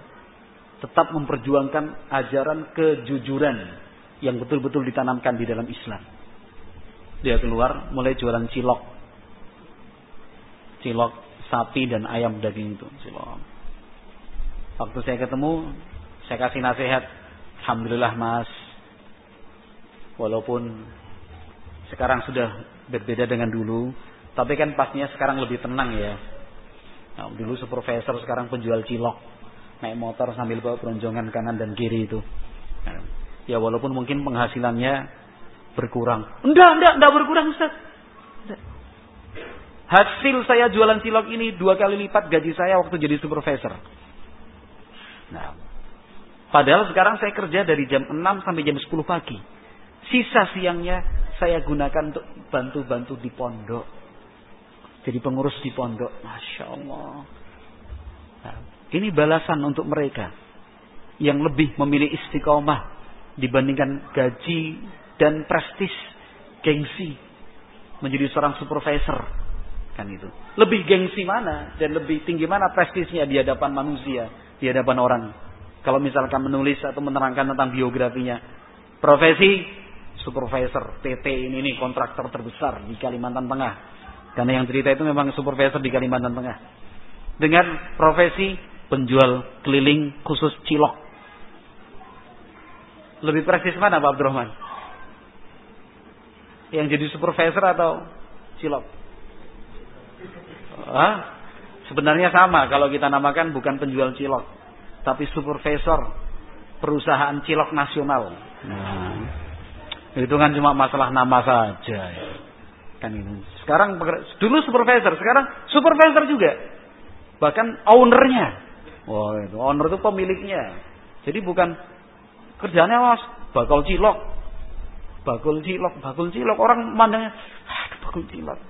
tetap memperjuangkan ajaran kejujuran yang betul-betul ditanamkan di dalam Islam. Dia keluar mulai jualan cilok. Cilok sapi dan ayam daging itu, cilok. Waktu saya ketemu, saya kasih nasihat. Alhamdulillah mas. Walaupun sekarang sudah berbeda dengan dulu. Tapi kan pastinya sekarang lebih tenang ya. Nah, dulu supervisor, sekarang penjual cilok. Naik motor sambil bawa peronjongan kanan dan kiri itu. Nah, ya walaupun mungkin penghasilannya berkurang. Enggak, enggak, enggak berkurang Ustaz. Hasil saya jualan cilok ini dua kali lipat gaji saya waktu jadi supervisor. Nah, padahal sekarang saya kerja dari jam 6 sampai jam 10 pagi. Sisa siangnya saya gunakan untuk bantu-bantu di pondok. Jadi pengurus di pondok. Masya Allah. Nah, ini balasan untuk mereka. Yang lebih memilih istiqomah. Dibandingkan gaji dan prestis. Gengsi. Menjadi seorang supervisor. Kan itu. Lebih gengsi mana dan lebih tinggi mana prestisnya di hadapan manusia di hadapan orang. Kalau misalkan menulis atau menerangkan tentang biografinya. Profesi supervisor PT ini nih kontraktor terbesar di Kalimantan Tengah. Karena yang cerita itu memang supervisor di Kalimantan Tengah. Dengan profesi penjual keliling khusus cilok. Lebih prestis mana Pak Abdurrahman? Yang jadi supervisor atau cilok? Hah? Sebenarnya sama kalau kita namakan bukan penjual cilok, tapi supervisor perusahaan cilok nasional. Nah, itu kan cuma masalah nama saja. Kan ini. Sekarang dulu supervisor, sekarang supervisor juga. Bahkan ownernya. Wah, itu owner itu pemiliknya. Jadi bukan kerjanya mas bakal cilok, bakul cilok, bakul cilok. Orang mandangnya, ah, bakul cilok.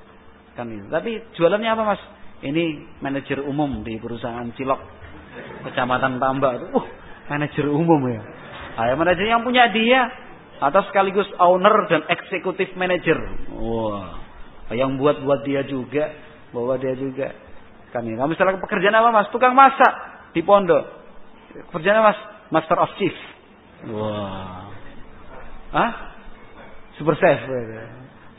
Kan ini. Tapi jualannya apa mas? Ini manajer umum di perusahaan Cilok Kecamatan Tambak. Uh, manajer umum ya. Ayah manajer yang punya dia atau sekaligus owner dan eksekutif manager. Wah. Yang buat-buat dia juga, bawa dia juga. Ini. Kamu misalnya pekerjaan apa mas? Tukang masak di pondok. Pekerjaan mas? Master of Chief. Wah. Hah? Super chef.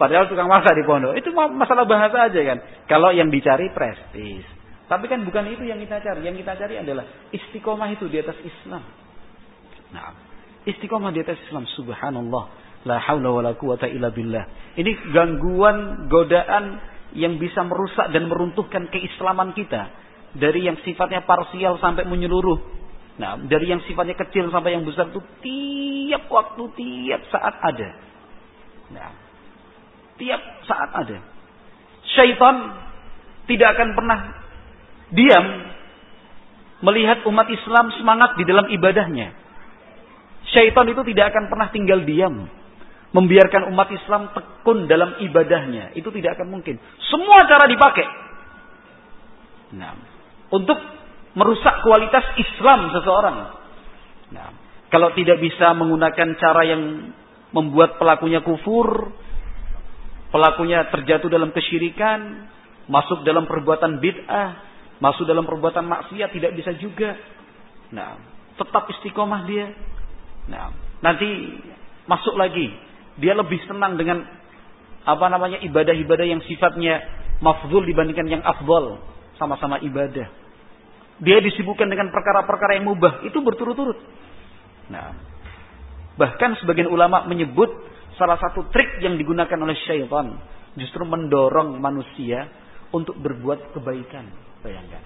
Padahal tukang masak di pondok. Itu masalah bahasa aja kan. Kalau yang dicari prestis. Tapi kan bukan itu yang kita cari. Yang kita cari adalah istiqomah itu di atas Islam. Nah, istiqomah di atas Islam. Subhanallah. La haula wa la quwata illa billah. Ini gangguan, godaan yang bisa merusak dan meruntuhkan keislaman kita. Dari yang sifatnya parsial sampai menyeluruh. Nah, dari yang sifatnya kecil sampai yang besar itu tiap waktu, tiap saat ada. Nah, Tiap saat ada. Syaitan tidak akan pernah diam melihat umat Islam semangat di dalam ibadahnya. Syaitan itu tidak akan pernah tinggal diam. Membiarkan umat Islam tekun dalam ibadahnya. Itu tidak akan mungkin. Semua cara dipakai. Nah, untuk merusak kualitas Islam seseorang. Nah, kalau tidak bisa menggunakan cara yang membuat pelakunya kufur, pelakunya terjatuh dalam kesyirikan, masuk dalam perbuatan bid'ah, masuk dalam perbuatan maksiat tidak bisa juga. Nah, tetap istiqomah dia. Nah, nanti masuk lagi, dia lebih senang dengan apa namanya ibadah-ibadah yang sifatnya mafdul dibandingkan yang afdol, sama-sama ibadah. Dia disibukkan dengan perkara-perkara yang mubah, itu berturut-turut. Nah, bahkan sebagian ulama menyebut salah satu trik yang digunakan oleh syaitan justru mendorong manusia untuk berbuat kebaikan. Bayangkan.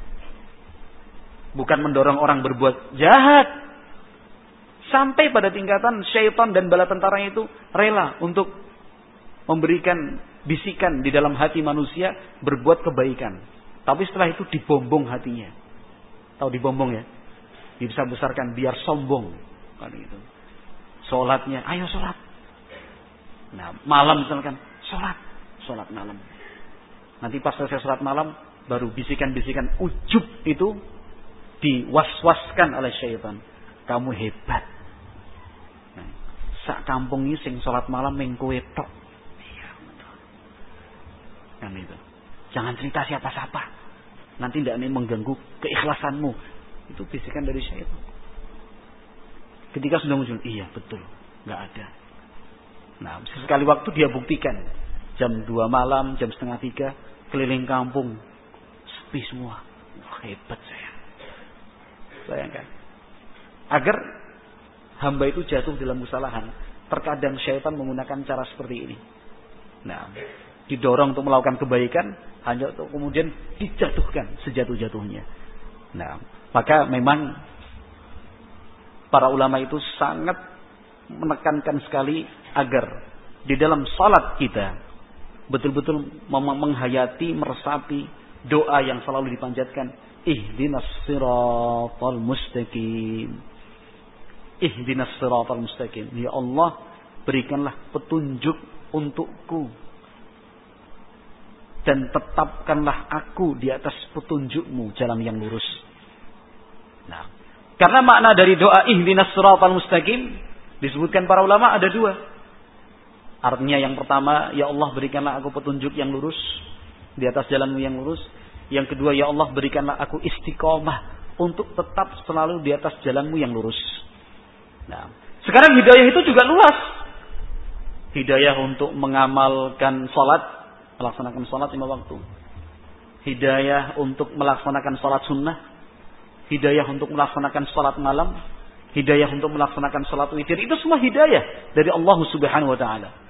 Bukan mendorong orang berbuat jahat. Sampai pada tingkatan syaitan dan bala tentaranya itu rela untuk memberikan bisikan di dalam hati manusia berbuat kebaikan. Tapi setelah itu dibombong hatinya. Tahu dibombong ya? Dibesar-besarkan biar sombong. Kan itu. Sholatnya, ayo sholat. Nah, malam misalkan, sholat. Sholat malam. Nanti pas selesai sholat malam, baru bisikan-bisikan ujub itu diwaswaskan oleh syaitan. Kamu hebat. Sak kampung ini sing sholat malam tok. Iya, betul. Kan itu. Jangan cerita siapa-siapa. Nanti tidak ini mengganggu keikhlasanmu. Itu bisikan dari syaitan. Ketika sudah muncul, iya betul, nggak ada. Nah, sekali waktu dia buktikan. Jam 2 malam, jam setengah tiga, keliling kampung. Sepi semua. Wah, hebat saya. Bayangkan. Agar hamba itu jatuh dalam kesalahan. Terkadang syaitan menggunakan cara seperti ini. Nah, didorong untuk melakukan kebaikan hanya untuk kemudian dijatuhkan sejatuh-jatuhnya. Nah, maka memang para ulama itu sangat menekankan sekali agar di dalam salat kita betul-betul menghayati, meresapi doa yang selalu dipanjatkan ihdinas siratal mustaqim ihdinas siratal mustaqim ya Allah berikanlah petunjuk untukku. Dan tetapkanlah aku di atas petunjukmu jalan yang lurus. Nah karena makna dari doa ihdinas siratal mustaqim disebutkan para ulama ada dua. Artinya yang pertama ya Allah berikanlah aku petunjuk yang lurus di atas jalanmu yang lurus. Yang kedua, ya Allah berikanlah aku istiqomah untuk tetap selalu di atas jalanmu yang lurus. Nah, sekarang hidayah itu juga luas. Hidayah untuk mengamalkan sholat, melaksanakan sholat lima waktu. Hidayah untuk melaksanakan sholat sunnah. Hidayah untuk melaksanakan sholat malam. Hidayah untuk melaksanakan sholat witir. Itu semua hidayah dari Allah subhanahu wa ta'ala.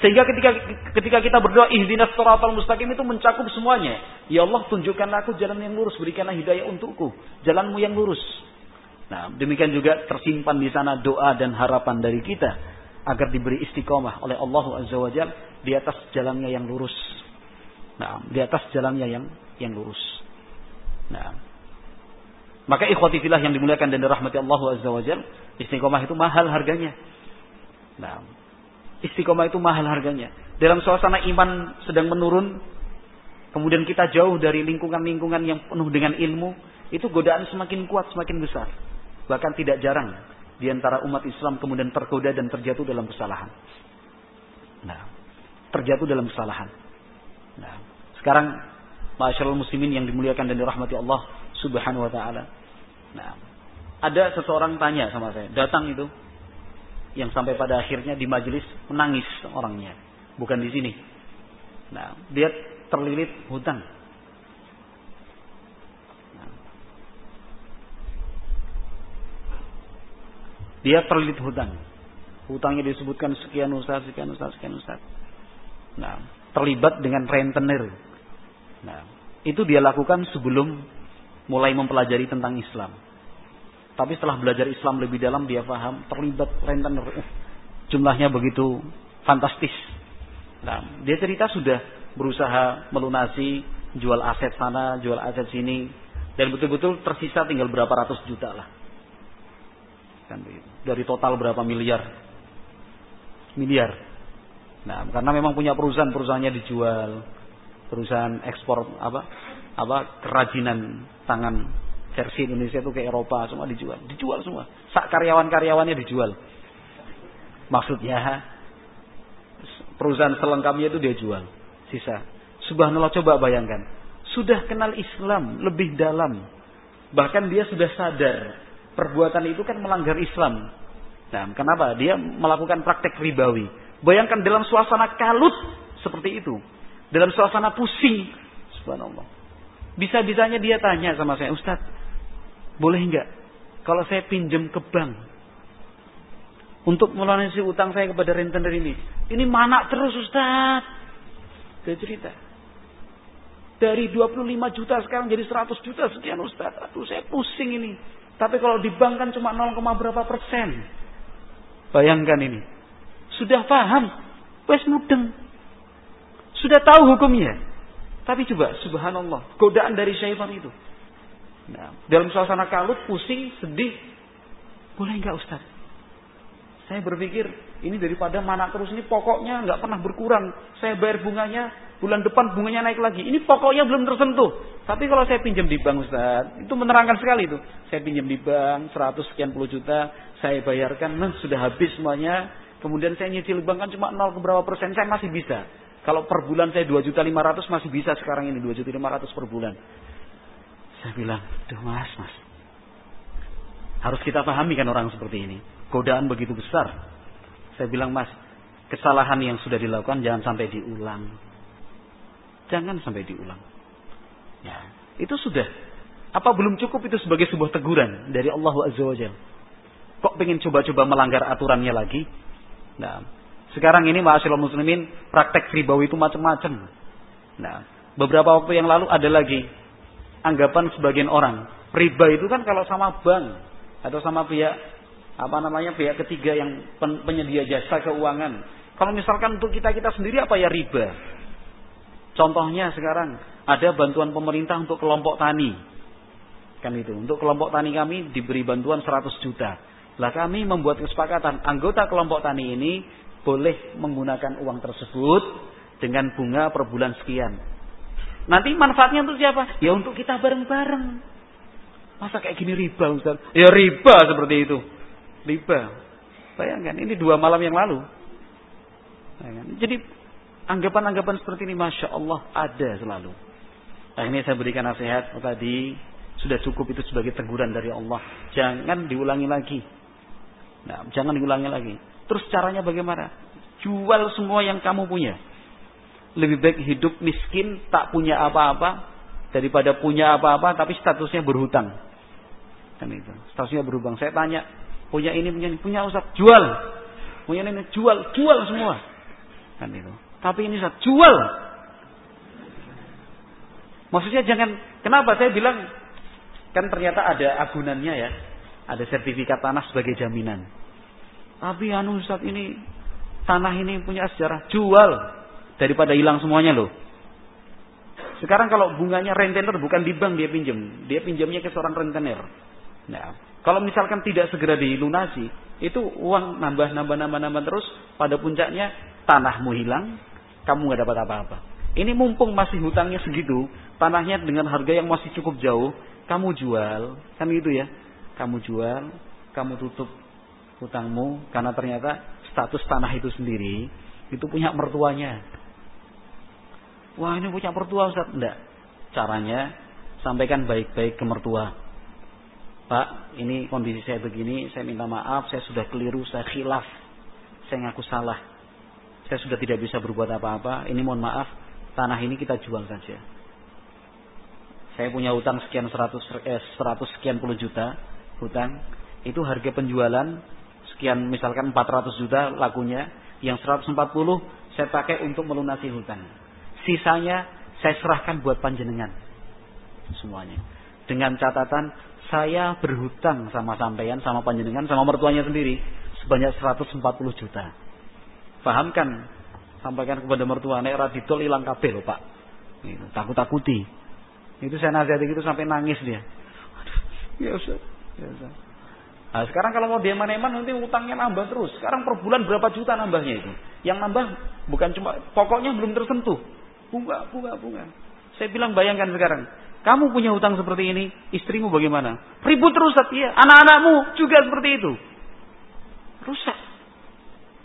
Sehingga ketika ketika kita berdoa ihdinas siratal mustaqim itu mencakup semuanya. Ya Allah tunjukkanlah aku jalan yang lurus, berikanlah hidayah untukku, jalanmu yang lurus. Nah, demikian juga tersimpan di sana doa dan harapan dari kita agar diberi istiqomah oleh Allah Azza wa Jal di atas jalannya yang lurus. Nah, di atas jalannya yang yang lurus. Nah, maka ikhwati filah yang dimuliakan dan dirahmati Allah Azza wa Jal, istiqomah itu mahal harganya. Nah, Istiqomah itu mahal harganya. Dalam suasana iman sedang menurun, kemudian kita jauh dari lingkungan-lingkungan yang penuh dengan ilmu, itu godaan semakin kuat, semakin besar. Bahkan tidak jarang di antara umat Islam kemudian tergoda dan terjatuh dalam kesalahan. Nah, terjatuh dalam kesalahan. Nah, sekarang masyaallah muslimin yang dimuliakan dan dirahmati Allah Subhanahu wa taala. Nah, ada seseorang tanya sama saya, datang itu yang sampai pada akhirnya di majelis menangis orangnya, bukan di sini. Nah, dia terlilit hutang. Dia terlilit hutang. Hutangnya disebutkan sekian ustaz, sekian ustaz, sekian ustaz. Nah, terlibat dengan rentenir. Nah, itu dia lakukan sebelum mulai mempelajari tentang Islam. Tapi setelah belajar Islam lebih dalam dia paham terlibat rentenir. Uh, jumlahnya begitu fantastis. Nah, dia cerita sudah berusaha melunasi jual aset sana, jual aset sini dan betul-betul tersisa tinggal berapa ratus juta lah. Kan Dari total berapa miliar? Miliar. Nah, karena memang punya perusahaan, perusahaannya dijual. Perusahaan ekspor apa? Apa kerajinan tangan versi Indonesia itu ke Eropa semua dijual, dijual semua. Sak karyawan-karyawannya dijual. Maksudnya perusahaan selengkapnya itu dia jual, sisa. Subhanallah coba bayangkan, sudah kenal Islam lebih dalam. Bahkan dia sudah sadar perbuatan itu kan melanggar Islam. Nah, kenapa? Dia melakukan praktek ribawi. Bayangkan dalam suasana kalut seperti itu. Dalam suasana pusing. Subhanallah. Bisa-bisanya dia tanya sama saya, Ustadz, boleh enggak kalau saya pinjam ke bank untuk melunasi utang saya kepada rentenir ini. Ini mana terus Ustaz. Dia cerita. Dari 25 juta sekarang jadi 100 juta sekian Ustaz. Aduh saya pusing ini. Tapi kalau di bank kan cuma 0, berapa persen. Bayangkan ini. Sudah paham. Wes mudeng. Sudah tahu hukumnya. Tapi coba, subhanallah. Godaan dari syaitan itu. Nah, dalam suasana kalut, pusing, sedih. Boleh enggak Ustaz? Saya berpikir ini daripada mana terus ini pokoknya nggak pernah berkurang. Saya bayar bunganya bulan depan bunganya naik lagi. Ini pokoknya belum tersentuh. Tapi kalau saya pinjam di bank Ustaz, itu menerangkan sekali itu. Saya pinjam di bank 100 sekian puluh juta, saya bayarkan, nah, sudah habis semuanya. Kemudian saya nyicil bank kan cuma 0 berapa persen, saya masih bisa. Kalau per bulan saya 2 juta 500 masih bisa sekarang ini 2 juta 500 per bulan. Saya bilang, duh mas, mas. Harus kita pahami kan orang seperti ini godaan begitu besar. Saya bilang, Mas, kesalahan yang sudah dilakukan jangan sampai diulang. Jangan sampai diulang. Ya, itu sudah. Apa belum cukup itu sebagai sebuah teguran dari Allah Azza wa Jalla? Kok pengen coba-coba melanggar aturannya lagi? Nah, sekarang ini ma'asyiral muslimin praktek ribawi itu macam-macam. Nah, beberapa waktu yang lalu ada lagi anggapan sebagian orang, riba itu kan kalau sama bank atau sama pihak apa namanya pihak ketiga yang penyedia jasa keuangan. Kalau misalkan untuk kita kita sendiri apa ya riba? Contohnya sekarang ada bantuan pemerintah untuk kelompok tani. Kan itu. Untuk kelompok tani kami diberi bantuan 100 juta. Lah kami membuat kesepakatan anggota kelompok tani ini boleh menggunakan uang tersebut dengan bunga per bulan sekian. Nanti manfaatnya untuk siapa? Ya untuk kita bareng-bareng. Masa kayak gini riba Ustaz? Ya riba seperti itu riba. Bayangkan, ini dua malam yang lalu. Bayangkan. Jadi anggapan-anggapan seperti ini Masya Allah ada selalu. Nah ini saya berikan nasihat oh, tadi sudah cukup itu sebagai teguran dari Allah. Jangan diulangi lagi. Nah, jangan diulangi lagi. Terus caranya bagaimana? Jual semua yang kamu punya. Lebih baik hidup miskin, tak punya apa-apa, daripada punya apa-apa tapi statusnya berhutang. Kan itu. Statusnya berhutang. Saya tanya, punya ini punya ini. Punya jual. Punya ini jual jual semua. Kan itu. Tapi ini Ustaz jual. Maksudnya jangan kenapa saya bilang kan ternyata ada agunannya ya. Ada sertifikat tanah sebagai jaminan. Tapi anu Ustaz ini tanah ini punya sejarah jual daripada hilang semuanya loh. Sekarang kalau bunganya rentenir bukan di bank dia pinjam. Dia pinjamnya ke seorang rentenir nah kalau misalkan tidak segera dilunasi, itu uang nambah nambah nambah nambah terus pada puncaknya tanahmu hilang, kamu nggak dapat apa-apa. Ini mumpung masih hutangnya segitu, tanahnya dengan harga yang masih cukup jauh, kamu jual, kan gitu ya. Kamu jual, kamu tutup hutangmu karena ternyata status tanah itu sendiri itu punya mertuanya. Wah ini punya mertua Ustaz. Enggak. Caranya sampaikan baik-baik ke mertua Pak, ini kondisi saya begini, saya minta maaf, saya sudah keliru, saya khilaf, saya ngaku salah. Saya sudah tidak bisa berbuat apa-apa, ini mohon maaf, tanah ini kita jual saja. Saya punya utang sekian 100, eh, 100 sekian puluh juta, hutang, itu harga penjualan sekian misalkan 400 juta lakunya, yang 140 saya pakai untuk melunasi hutang. Sisanya saya serahkan buat panjenengan semuanya. Dengan catatan saya berhutang sama sampeyan, sama panjenengan, sama mertuanya sendiri sebanyak 140 juta. Pahamkan, sampaikan kepada mertua, nek raditol hilang kabeh loh pak. Gitu, takut-takuti. Itu saya nasihati gitu sampai nangis dia. Ya usah. Ya usah. Nah, sekarang kalau mau dia eman nanti utangnya nambah terus. Sekarang per bulan berapa juta nambahnya itu? Yang nambah bukan cuma pokoknya belum tersentuh. Bunga, bunga, bunga. Saya bilang bayangkan sekarang, kamu punya hutang seperti ini, istrimu bagaimana? Ribut terus, ya. Anak-anakmu juga seperti itu. Rusak.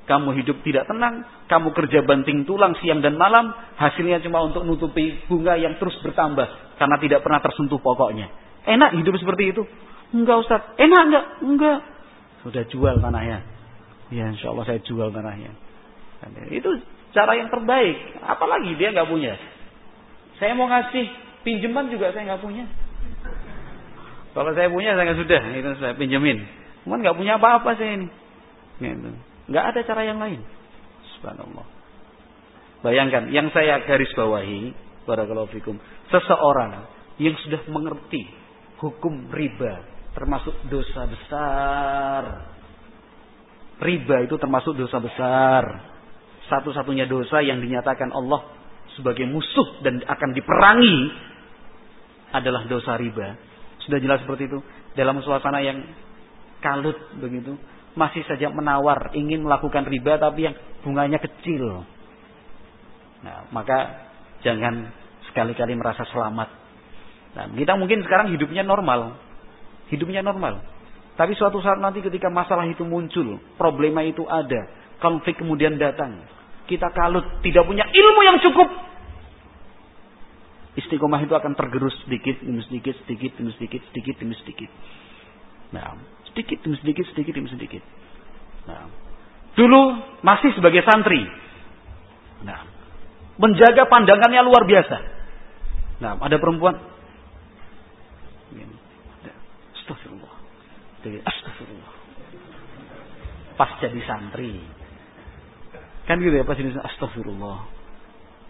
Kamu hidup tidak tenang, kamu kerja banting tulang siang dan malam, hasilnya cuma untuk nutupi bunga yang terus bertambah karena tidak pernah tersentuh pokoknya. Enak hidup seperti itu? Enggak Ustaz. Enak enggak? Enggak. Sudah jual tanahnya. Ya insya Allah saya jual tanahnya. Itu cara yang terbaik. Apalagi dia nggak punya. Saya mau ngasih Pinjaman juga saya nggak punya. Kalau saya punya saya nggak sudah, itu saya pinjemin. Cuman nggak punya apa-apa saya ini. Gitu. Nggak ada cara yang lain. Subhanallah. Bayangkan, yang saya garis bawahi, barakallahu fikum, seseorang yang sudah mengerti hukum riba termasuk dosa besar. Riba itu termasuk dosa besar. Satu-satunya dosa yang dinyatakan Allah sebagai musuh dan akan diperangi adalah dosa riba. Sudah jelas seperti itu. Dalam suasana yang kalut begitu, masih saja menawar ingin melakukan riba tapi yang bunganya kecil. Nah, maka jangan sekali-kali merasa selamat. Nah, kita mungkin sekarang hidupnya normal. Hidupnya normal. Tapi suatu saat nanti ketika masalah itu muncul, problema itu ada, konflik kemudian datang, kita kalut, tidak punya ilmu yang cukup. Istiqomah itu akan tergerus sedikit demi sedikit, sedikit demi sedikit, sedikit demi sedikit. Nah, Sedikit demi sedikit, sedikit demi sedikit. Nah, dulu masih sebagai santri. Nah, menjaga pandangannya luar biasa. Nah, ada perempuan. Astagfirullah. Astagfirullah. Pas jadi santri. Kan gitu ya, pas jadi astagfirullah.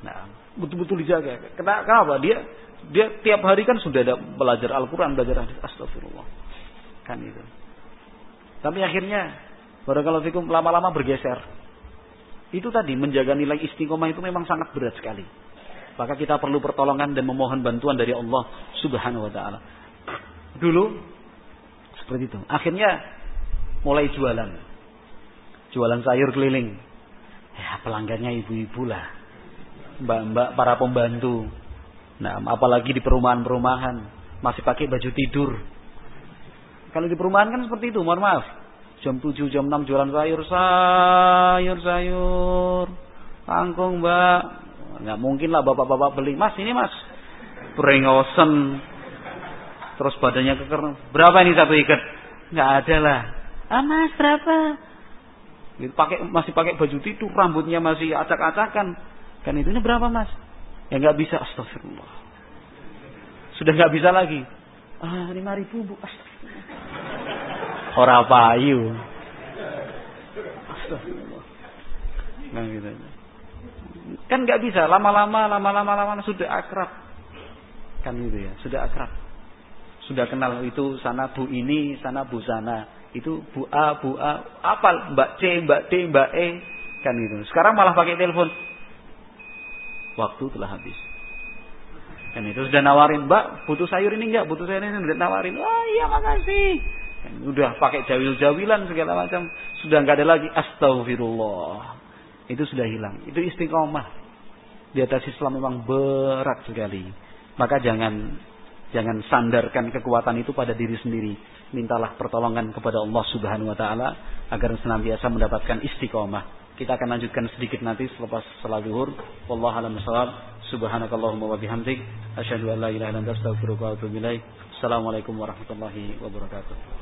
Nah, betul-betul dijaga. Kenapa? Dia dia tiap hari kan sudah ada belajar Al-Quran, belajar hadis. Astagfirullah. Kan itu. Tapi akhirnya barakallahu fikum lama-lama bergeser. Itu tadi menjaga nilai istiqomah itu memang sangat berat sekali. Maka kita perlu pertolongan dan memohon bantuan dari Allah Subhanahu wa taala. Dulu seperti itu. Akhirnya mulai jualan. Jualan sayur keliling. Ya, pelanggannya ibu-ibu lah. Mbak-mbak para pembantu. Nah, apalagi di perumahan-perumahan masih pakai baju tidur. Kalau di perumahan kan seperti itu, mohon maaf. Jam 7, jam 6 jualan sayur, sayur, sayur. Kangkung, Mbak. Nggak mungkin lah bapak-bapak beli. Mas, ini mas. Brengosen. Terus badannya keker. Berapa ini satu ikat? Nggak ada lah. Ah, mas, berapa? Gitu, pakai masih pakai baju tidur, rambutnya masih acak-acakan. Kan itunya berapa, Mas? Ya nggak bisa, astagfirullah. Sudah nggak bisa lagi. Ah, lima ribu, Bu. Astagfirullah. Ora payu. Nah, gitu. Kan nggak bisa lama-lama lama-lama lama sudah akrab. Kan gitu ya, sudah akrab. Sudah kenal itu sana Bu ini, sana Bu sana. Itu Bu A, Bu A, apal Mbak C, Mbak D, Mbak E. Kan itu. Sekarang malah pakai telepon. Waktu telah habis. Kan itu sudah nawarin, Mbak, butuh sayur ini enggak? Butuh sayur ini udah nawarin. Oh iya makasih. Udah pakai jawil-jawilan segala macam. Sudah nggak ada lagi astagfirullah. Itu sudah hilang. Itu istiqomah. Di atas Islam memang berat sekali. Maka jangan jangan sandarkan kekuatan itu pada diri sendiri. Mintalah pertolongan kepada Allah Subhanahu wa taala agar senantiasa mendapatkan istiqomah. Kita akan lanjutkan sedikit nanti selepas salat zuhur. Wallahu a'lam Subhanakallahumma wa bihamdik asyhadu an la ilaha illa anta astaghfiruka wa atubu ilaik. Assalamualaikum warahmatullahi wabarakatuh.